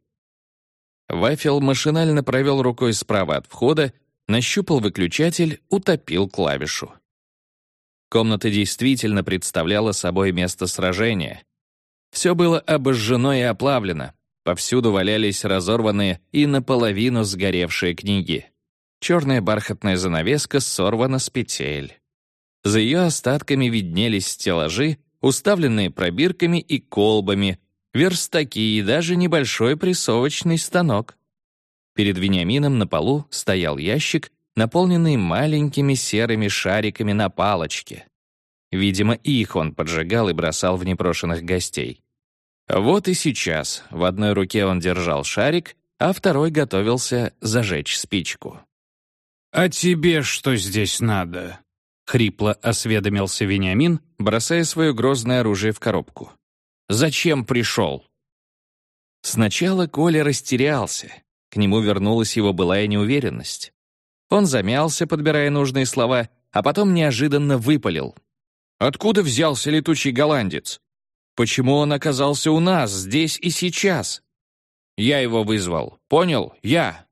Вафел машинально провел рукой справа от входа, нащупал выключатель, утопил клавишу. Комната действительно представляла собой место сражения. Все было обожжено и оплавлено. Повсюду валялись разорванные и наполовину сгоревшие книги. Черная бархатная занавеска сорвана с петель. За ее остатками виднелись стеллажи, уставленные пробирками и колбами, верстаки и даже небольшой прессовочный станок. Перед Вениамином на полу стоял ящик, наполненный маленькими серыми шариками на палочке. Видимо, их он поджигал и бросал в непрошенных гостей. Вот и сейчас в одной руке он держал шарик, а второй готовился зажечь спичку. «А тебе что здесь надо?» — хрипло осведомился Вениамин, бросая свое грозное оружие в коробку. «Зачем пришел?» Сначала Коля растерялся. К нему вернулась его былая неуверенность. Он замялся, подбирая нужные слова, а потом неожиданно выпалил. «Откуда взялся летучий голландец? Почему он оказался у нас, здесь и сейчас?» «Я его вызвал. Понял? Я!»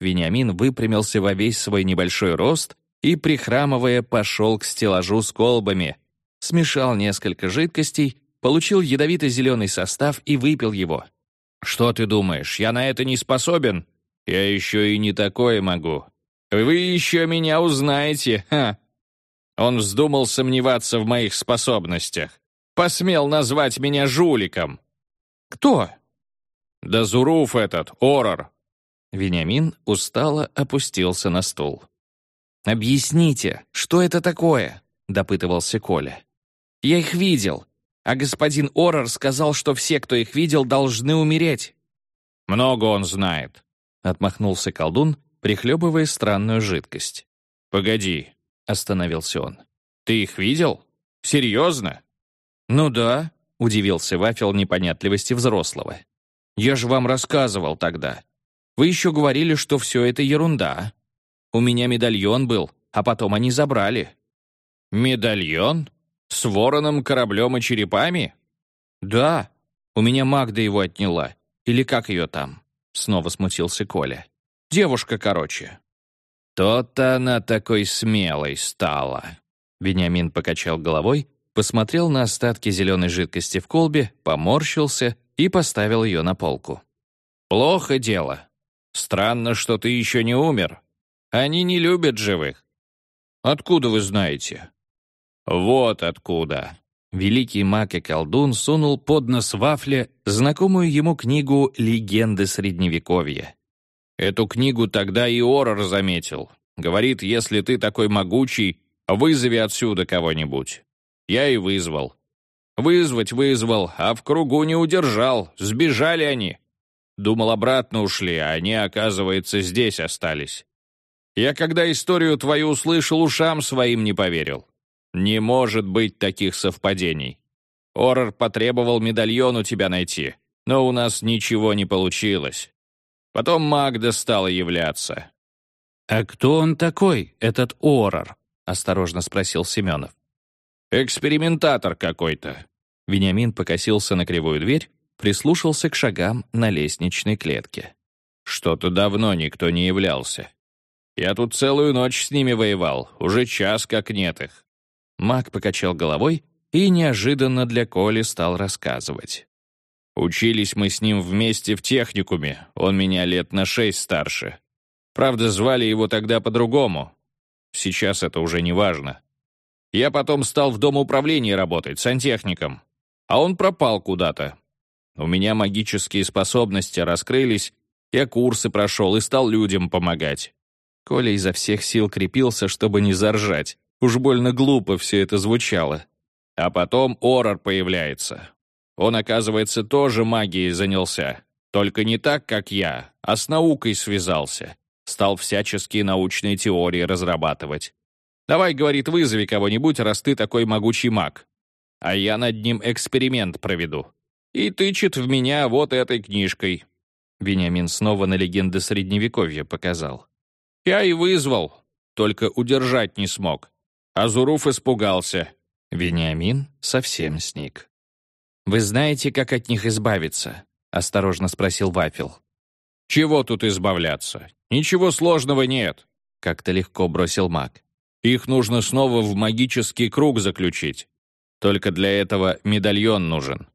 Вениамин выпрямился во весь свой небольшой рост и, прихрамывая, пошел к стеллажу с колбами, смешал несколько жидкостей, получил ядовито-зеленый состав и выпил его. «Что ты думаешь, я на это не способен? Я еще и не такое могу. Вы еще меня узнаете, ха!» Он вздумал сомневаться в моих способностях. Посмел назвать меня жуликом. «Кто?» «Да Зуруф этот, Орор. Вениамин устало опустился на стул. «Объясните, что это такое?» — допытывался Коля. «Я их видел, а господин Орор сказал, что все, кто их видел, должны умереть». «Много он знает», — отмахнулся колдун, прихлебывая странную жидкость. «Погоди», — остановился он. «Ты их видел? Серьезно?» «Ну да», — удивился Вафел непонятливости взрослого. «Я же вам рассказывал тогда. Вы еще говорили, что все это ерунда. У меня медальон был, а потом они забрали». «Медальон? С вороном, кораблем и черепами?» «Да. У меня Магда его отняла. Или как ее там?» Снова смутился Коля. «Девушка, короче». «То-то она такой смелой стала». Вениамин покачал головой, посмотрел на остатки зеленой жидкости в колбе, поморщился и поставил ее на полку. «Плохо дело. Странно, что ты еще не умер. Они не любят живых. Откуда вы знаете? Вот откуда. Великий маг и колдун сунул под нос вафле знакомую ему книгу «Легенды Средневековья». Эту книгу тогда и Орор заметил. Говорит, если ты такой могучий, вызови отсюда кого-нибудь. Я и вызвал. Вызвать вызвал, а в кругу не удержал. Сбежали они. Думал, обратно ушли, а они, оказывается, здесь остались. Я, когда историю твою услышал, ушам своим не поверил. Не может быть таких совпадений. Орор потребовал медальон у тебя найти, но у нас ничего не получилось. Потом Магда стала являться. «А кто он такой, этот Орор?» — осторожно спросил Семенов. «Экспериментатор какой-то». Вениамин покосился на кривую дверь, прислушался к шагам на лестничной клетке. Что-то давно никто не являлся. Я тут целую ночь с ними воевал, уже час как нет их. Маг покачал головой и неожиданно для Коли стал рассказывать. Учились мы с ним вместе в техникуме, он меня лет на шесть старше. Правда, звали его тогда по-другому. Сейчас это уже не важно. Я потом стал в дом управления работать, сантехником. А он пропал куда-то, у меня магические способности раскрылись, я курсы прошел и стал людям помогать. Коля изо всех сил крепился, чтобы не заржать. Уж больно глупо все это звучало. А потом Орор появляется. Он, оказывается, тоже магией занялся. Только не так, как я, а с наукой связался. Стал всяческие научные теории разрабатывать. «Давай, — говорит, — вызови кого-нибудь, раз ты такой могучий маг. А я над ним эксперимент проведу и тычет в меня вот этой книжкой». Вениамин снова на легенды Средневековья показал. «Я и вызвал, только удержать не смог. Азуруф испугался». Вениамин совсем сник. «Вы знаете, как от них избавиться?» — осторожно спросил Вафел. Чего тут избавляться? Ничего сложного нет», — как-то легко бросил маг. «Их нужно снова в магический круг заключить. Только для этого медальон нужен.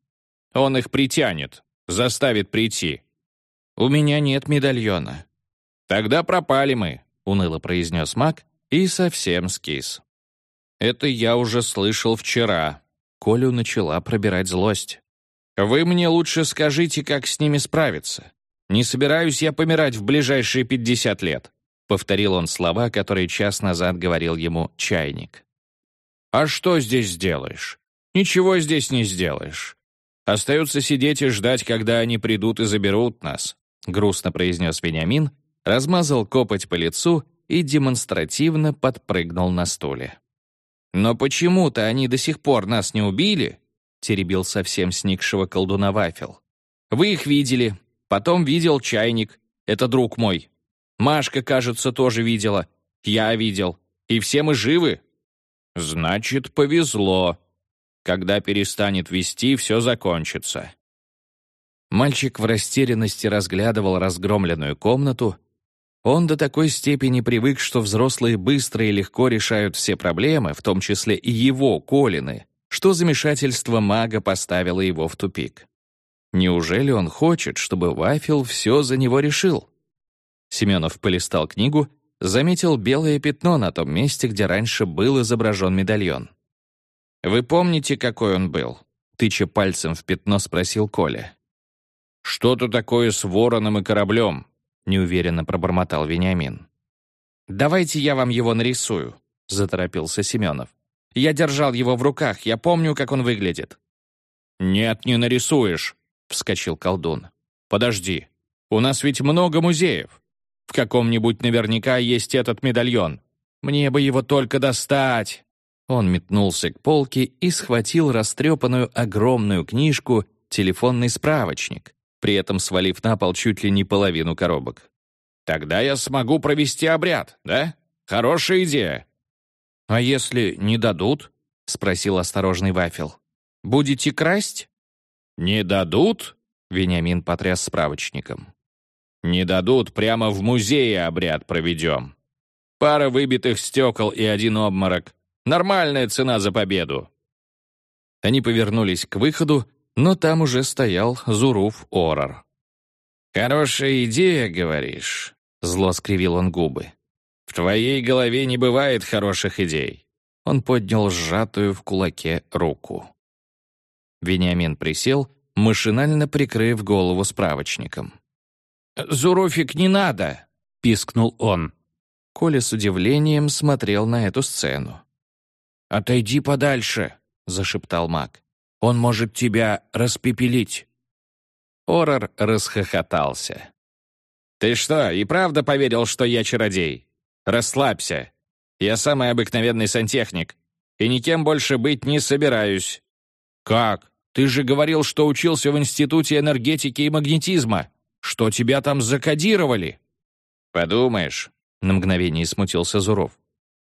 Он их притянет, заставит прийти». «У меня нет медальона». «Тогда пропали мы», — уныло произнес маг и совсем скис. «Это я уже слышал вчера». Колю начала пробирать злость. «Вы мне лучше скажите, как с ними справиться. «Не собираюсь я помирать в ближайшие пятьдесят лет», — повторил он слова, которые час назад говорил ему чайник. «А что здесь сделаешь? Ничего здесь не сделаешь. Остается сидеть и ждать, когда они придут и заберут нас», — грустно произнес Вениамин, размазал копоть по лицу и демонстративно подпрыгнул на стуле. «Но почему-то они до сих пор нас не убили?» — теребил совсем сникшего колдуна Вафел. «Вы их видели, Потом видел чайник. Это друг мой. Машка, кажется, тоже видела. Я видел. И все мы живы. Значит, повезло. Когда перестанет вести, все закончится. Мальчик в растерянности разглядывал разгромленную комнату. Он до такой степени привык, что взрослые быстро и легко решают все проблемы, в том числе и его, Колины, что замешательство мага поставило его в тупик. Неужели он хочет, чтобы Вафел все за него решил? Семенов полистал книгу, заметил белое пятно на том месте, где раньше был изображен медальон. «Вы помните, какой он был?» Тыча пальцем в пятно, спросил Коля. «Что-то такое с вороном и кораблем», — неуверенно пробормотал Вениамин. «Давайте я вам его нарисую», — заторопился Семенов. «Я держал его в руках, я помню, как он выглядит». «Нет, не нарисуешь», — вскочил колдун. «Подожди, у нас ведь много музеев. В каком-нибудь наверняка есть этот медальон. Мне бы его только достать!» Он метнулся к полке и схватил растрепанную огромную книжку «Телефонный справочник», при этом свалив на пол чуть ли не половину коробок. «Тогда я смогу провести обряд, да? Хорошая идея!» «А если не дадут?» — спросил осторожный Вафел. «Будете красть?» «Не дадут?» — Вениамин потряс справочником. «Не дадут, прямо в музее обряд проведем. Пара выбитых стекол и один обморок. Нормальная цена за победу». Они повернулись к выходу, но там уже стоял Зуруф Орор. «Хорошая идея, говоришь?» — зло скривил он губы. «В твоей голове не бывает хороших идей». Он поднял сжатую в кулаке руку. Вениамин присел, машинально прикрыв голову справочником. «Зурофик, не надо!» — пискнул он. Коля с удивлением смотрел на эту сцену. «Отойди подальше!» — зашептал маг. «Он может тебя распепелить!» Орор расхохотался. «Ты что, и правда поверил, что я чародей? Расслабься. Я самый обыкновенный сантехник, и никем больше быть не собираюсь». «Как? Ты же говорил, что учился в Институте энергетики и магнетизма. Что тебя там закодировали?» «Подумаешь», — на мгновение смутился Зуров.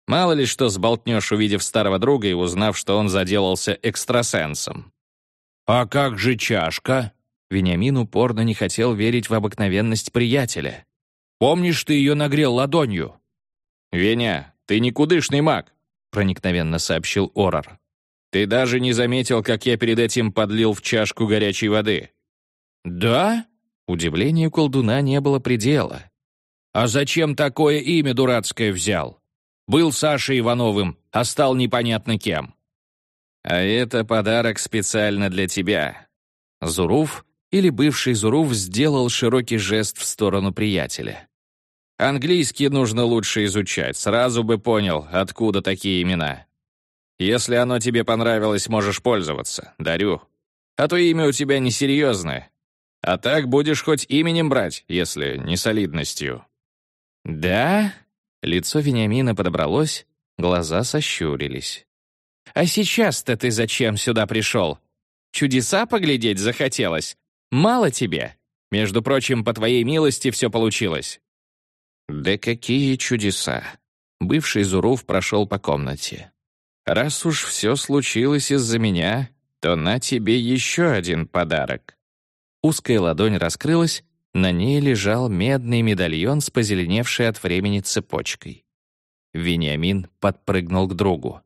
«Мало ли что сболтнешь, увидев старого друга и узнав, что он заделался экстрасенсом». «А как же чашка?» Вениамин упорно не хотел верить в обыкновенность приятеля. «Помнишь, ты ее нагрел ладонью?» «Веня, ты никудышный маг», — проникновенно сообщил Орор. Ты даже не заметил, как я перед этим подлил в чашку горячей воды». «Да?» Удивлению колдуна не было предела. «А зачем такое имя дурацкое взял? Был Сашей Ивановым, а стал непонятно кем». «А это подарок специально для тебя». Зуруф или бывший Зуруф сделал широкий жест в сторону приятеля. «Английский нужно лучше изучать, сразу бы понял, откуда такие имена. Если оно тебе понравилось, можешь пользоваться. Дарю. А то имя у тебя несерьезное. А так будешь хоть именем брать, если не солидностью». «Да?» Лицо Вениамина подобралось, глаза сощурились. «А сейчас-то ты зачем сюда пришел? Чудеса поглядеть захотелось? Мало тебе? Между прочим, по твоей милости все получилось». «Да какие чудеса!» Бывший Зуров прошел по комнате. Раз уж все случилось из-за меня, то на тебе еще один подарок». Узкая ладонь раскрылась, На ней лежал медный медальон с позеленевшей от времени цепочкой. Вениамин подпрыгнул к другу.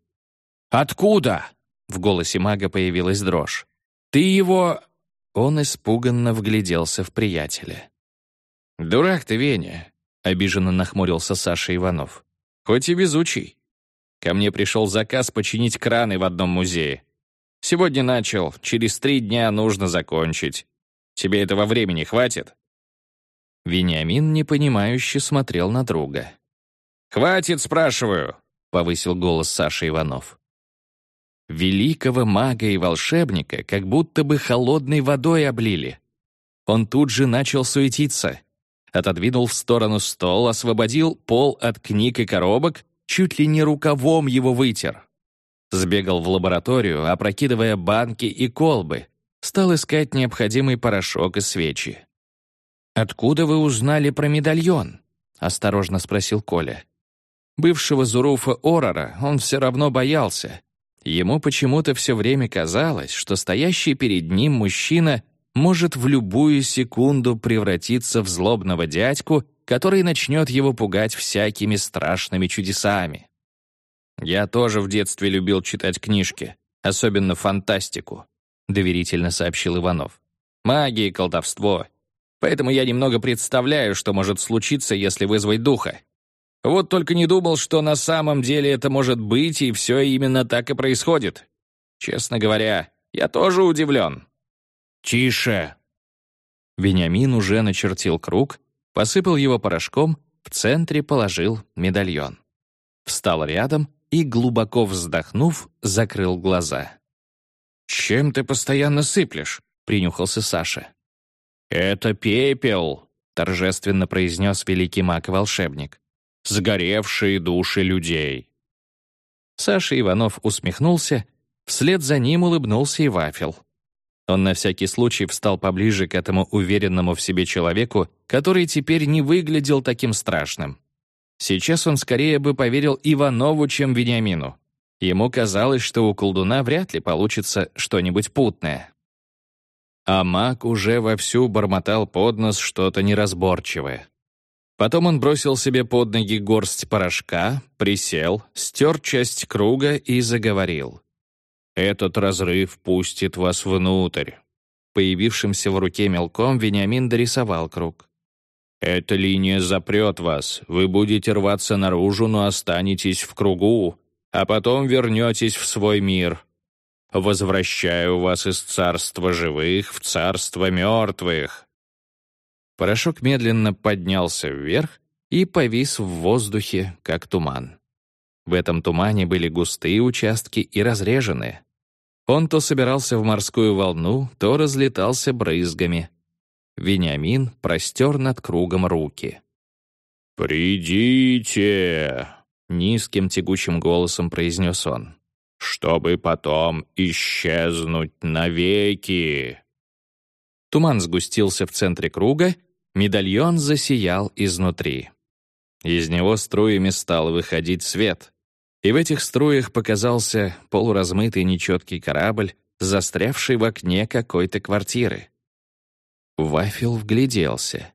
«Откуда?» — в голосе мага появилась дрожь. «Ты его...» Он испуганно вгляделся в приятеля. «Дурак ты, Веня!» — обиженно нахмурился Саша Иванов. «Хоть и везучий. Ко мне пришел заказ починить краны в одном музее. Сегодня начал, через три дня нужно закончить. Тебе этого времени хватит?» Вениамин непонимающе смотрел на друга. «Хватит, спрашиваю!» — повысил голос Саша Иванов. Великого мага и волшебника как будто бы холодной водой облили. Он тут же начал суетиться. Отодвинул в сторону стол, освободил пол от книг и коробок, чуть ли не рукавом его вытер. Сбегал в лабораторию, опрокидывая банки и колбы. Стал искать необходимый порошок и свечи. «Откуда вы узнали про медальон?» — осторожно спросил Коля. Бывшего Зуруфа Орора он все равно боялся, Ему почему-то все время казалось, что стоящий перед ним мужчина может в любую секунду превратиться в злобного дядьку, который начнет его пугать всякими страшными чудесами. «Я тоже в детстве любил читать книжки, особенно фантастику», — доверительно сообщил Иванов. «Магия и колдовство. Поэтому я немного представляю, что может случиться, если вызвать духа. Вот только не думал, что на самом деле это может быть, и все именно так и происходит. Честно говоря, я тоже удивлен. «Тише!» Вениамин уже начертил круг, посыпал его порошком, в центре положил медальон. Встал рядом и, глубоко вздохнув, закрыл глаза. «Чем ты постоянно сыплешь?» — принюхался Саша. «Это пепел», — торжественно произнес великий маг-волшебник сгоревшие души людей. Саша Иванов усмехнулся, вслед за ним улыбнулся и Вафел. Он на всякий случай встал поближе к этому уверенному в себе человеку, который теперь не выглядел таким страшным. Сейчас он скорее бы поверил Иванову, чем Вениамину. Ему казалось, что у колдуна вряд ли получится что-нибудь путное. А маг уже вовсю бормотал под нос что-то неразборчивое. Потом он бросил себе под ноги горсть порошка, присел, стер часть круга и заговорил. «Этот разрыв пустит вас внутрь». Появившимся в руке мелком Вениамин дорисовал круг. «Эта линия запрет вас, вы будете рваться наружу, но останетесь в кругу, а потом вернетесь в свой мир. Возвращаю вас из царства живых в царство мертвых. Порошок медленно поднялся вверх и повис в воздухе, как туман. В этом тумане были густые участки и разреженные. Он то собирался в морскую волну, то разлетался брызгами. Вениамин простер над кругом руки. «Придите!» — низким тягучим голосом произнес он. «Чтобы потом исчезнуть навеки!» Туман сгустился в центре круга, Медальон засиял изнутри. Из него струями стал выходить свет, и в этих струях показался полуразмытый нечеткий корабль, застрявший в окне какой-то квартиры. Вафел вгляделся.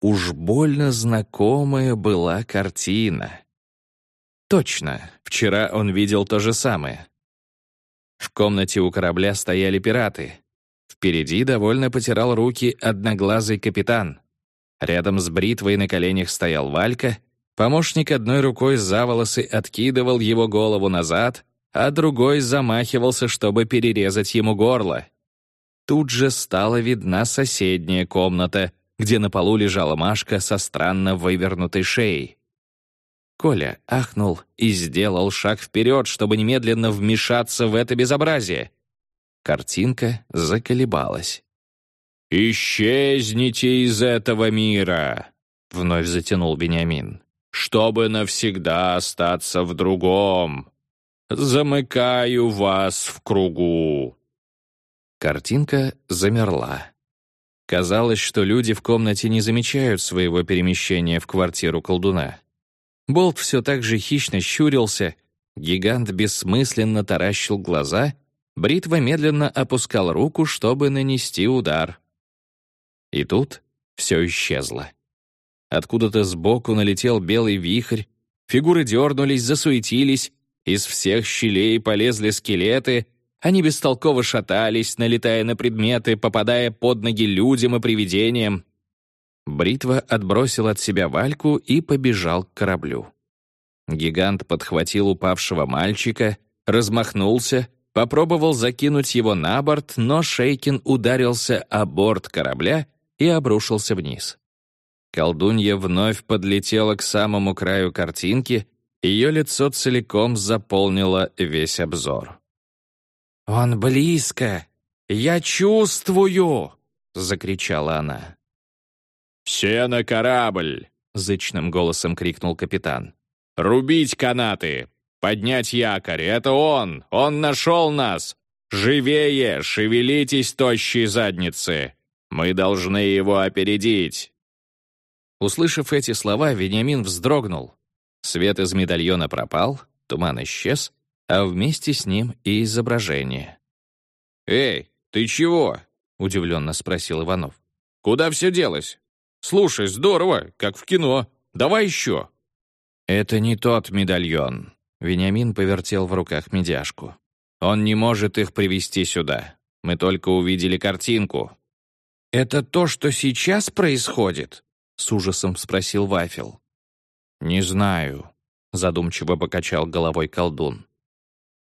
Уж больно знакомая была картина. Точно, вчера он видел то же самое. В комнате у корабля стояли пираты. Впереди довольно потирал руки одноглазый капитан. Рядом с бритвой на коленях стоял Валька. Помощник одной рукой за волосы откидывал его голову назад, а другой замахивался, чтобы перерезать ему горло. Тут же стала видна соседняя комната, где на полу лежала Машка со странно вывернутой шеей. Коля ахнул и сделал шаг вперед, чтобы немедленно вмешаться в это безобразие. Картинка заколебалась. «Исчезните из этого мира!» — вновь затянул Бениамин. «Чтобы навсегда остаться в другом. Замыкаю вас в кругу». Картинка замерла. Казалось, что люди в комнате не замечают своего перемещения в квартиру колдуна. Болт все так же хищно щурился, гигант бессмысленно таращил глаза Бритва медленно опускал руку, чтобы нанести удар. И тут Все исчезло. Откуда-то сбоку налетел белый вихрь, фигуры дернулись, засуетились, из всех щелей полезли скелеты, они бестолково шатались, налетая на предметы, попадая под ноги людям и привидениям. Бритва отбросил от себя Вальку и побежал к кораблю. Гигант подхватил упавшего мальчика, размахнулся, попробовал закинуть его на борт, но Шейкин ударился о борт корабля и обрушился вниз. Колдунья вновь подлетела к самому краю картинки, ее лицо целиком заполнило весь обзор. «Он близко! Я чувствую!» — закричала она. «Все на корабль!» — зычным голосом крикнул капитан. «Рубить канаты! Поднять якорь! Это он! Он нашел нас! Живее! Шевелитесь, тощие задницы! Мы должны его опередить!» Услышав эти слова, Вениамин вздрогнул. Свет из медальона пропал, туман исчез, а вместе с ним и изображение. «Эй, ты чего?» — удивленно спросил Иванов. «Куда все делось? Слушай, здорово, как в кино. Давай еще». «Это не тот медальон», — Вениамин повертел в руках медяшку. «Он не может их привести сюда. Мы только увидели картинку». «Это то, что сейчас происходит?» — с ужасом спросил Вафел. «Не знаю», — задумчиво покачал головой колдун.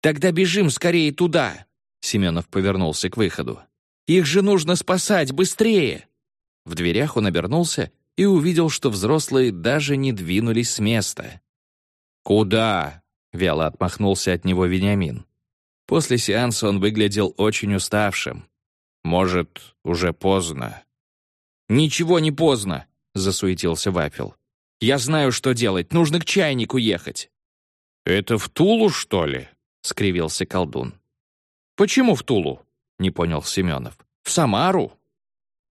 «Тогда бежим скорее туда!» Семенов повернулся к выходу. «Их же нужно спасать! Быстрее!» В дверях он обернулся и увидел, что взрослые даже не двинулись с места. «Куда?» — вяло отмахнулся от него Вениамин. После сеанса он выглядел очень уставшим. «Может, уже поздно?» «Ничего не поздно», — засуетился Вафел. «Я знаю, что делать. Нужно к чайнику ехать». «Это в Тулу, что ли?» — скривился колдун. «Почему в Тулу?» — не понял Семенов. «В Самару».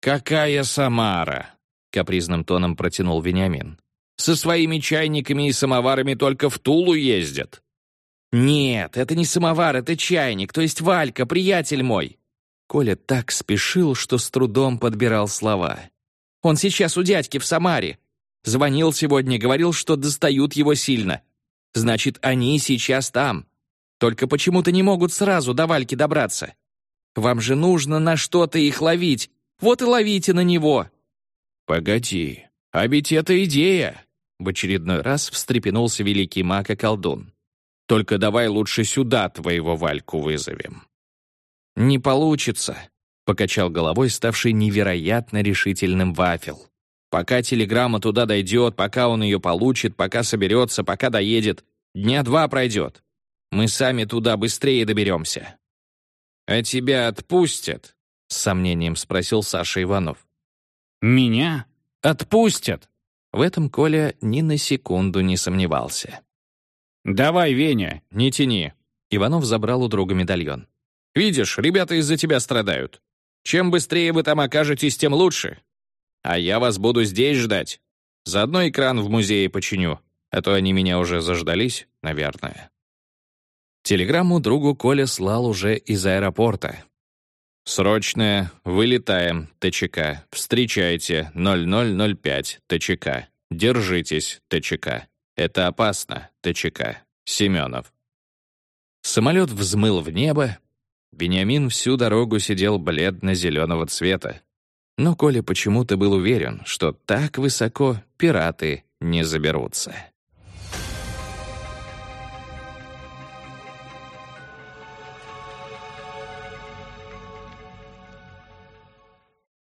«Какая Самара?» — капризным тоном протянул Вениамин. «Со своими чайниками и самоварами только в Тулу ездят». «Нет, это не самовар, это чайник, то есть Валька, приятель мой». Коля так спешил, что с трудом подбирал слова. «Он сейчас у дядьки в Самаре. Звонил сегодня, говорил, что достают его сильно. Значит, они сейчас там. Только почему-то не могут сразу до Вальки добраться. Вам же нужно на что-то их ловить. Вот и ловите на него». «Погоди, а ведь это идея!» В очередной раз встрепенулся великий маг и колдун. «Только давай лучше сюда твоего Вальку вызовем». «Не получится», — покачал головой ставший невероятно решительным Вафел. «Пока телеграмма туда дойдет, пока он ее получит, пока соберется, пока доедет, дня два пройдет. Мы сами туда быстрее доберемся». «А тебя отпустят?» — с сомнением спросил Саша Иванов. «Меня? Отпустят?» В этом Коля ни на секунду не сомневался. «Давай, Веня, не тяни». Иванов забрал у друга медальон. «Видишь, ребята из-за тебя страдают. Чем быстрее вы там окажетесь, тем лучше. А я вас буду здесь ждать. Заодно экран в музее починю, а то они меня уже заждались, наверное». Телеграмму другу Коля слал уже из аэропорта. «Срочное. Вылетаем. ТЧК. Встречайте. 0005. ТЧК. Держитесь. ТЧК. Это опасно. ТЧК. Семенов». Самолет взмыл в небо. Бениамин всю дорогу сидел бледно-зеленого цвета. Но Коля почему-то был уверен, что так высоко пираты не заберутся.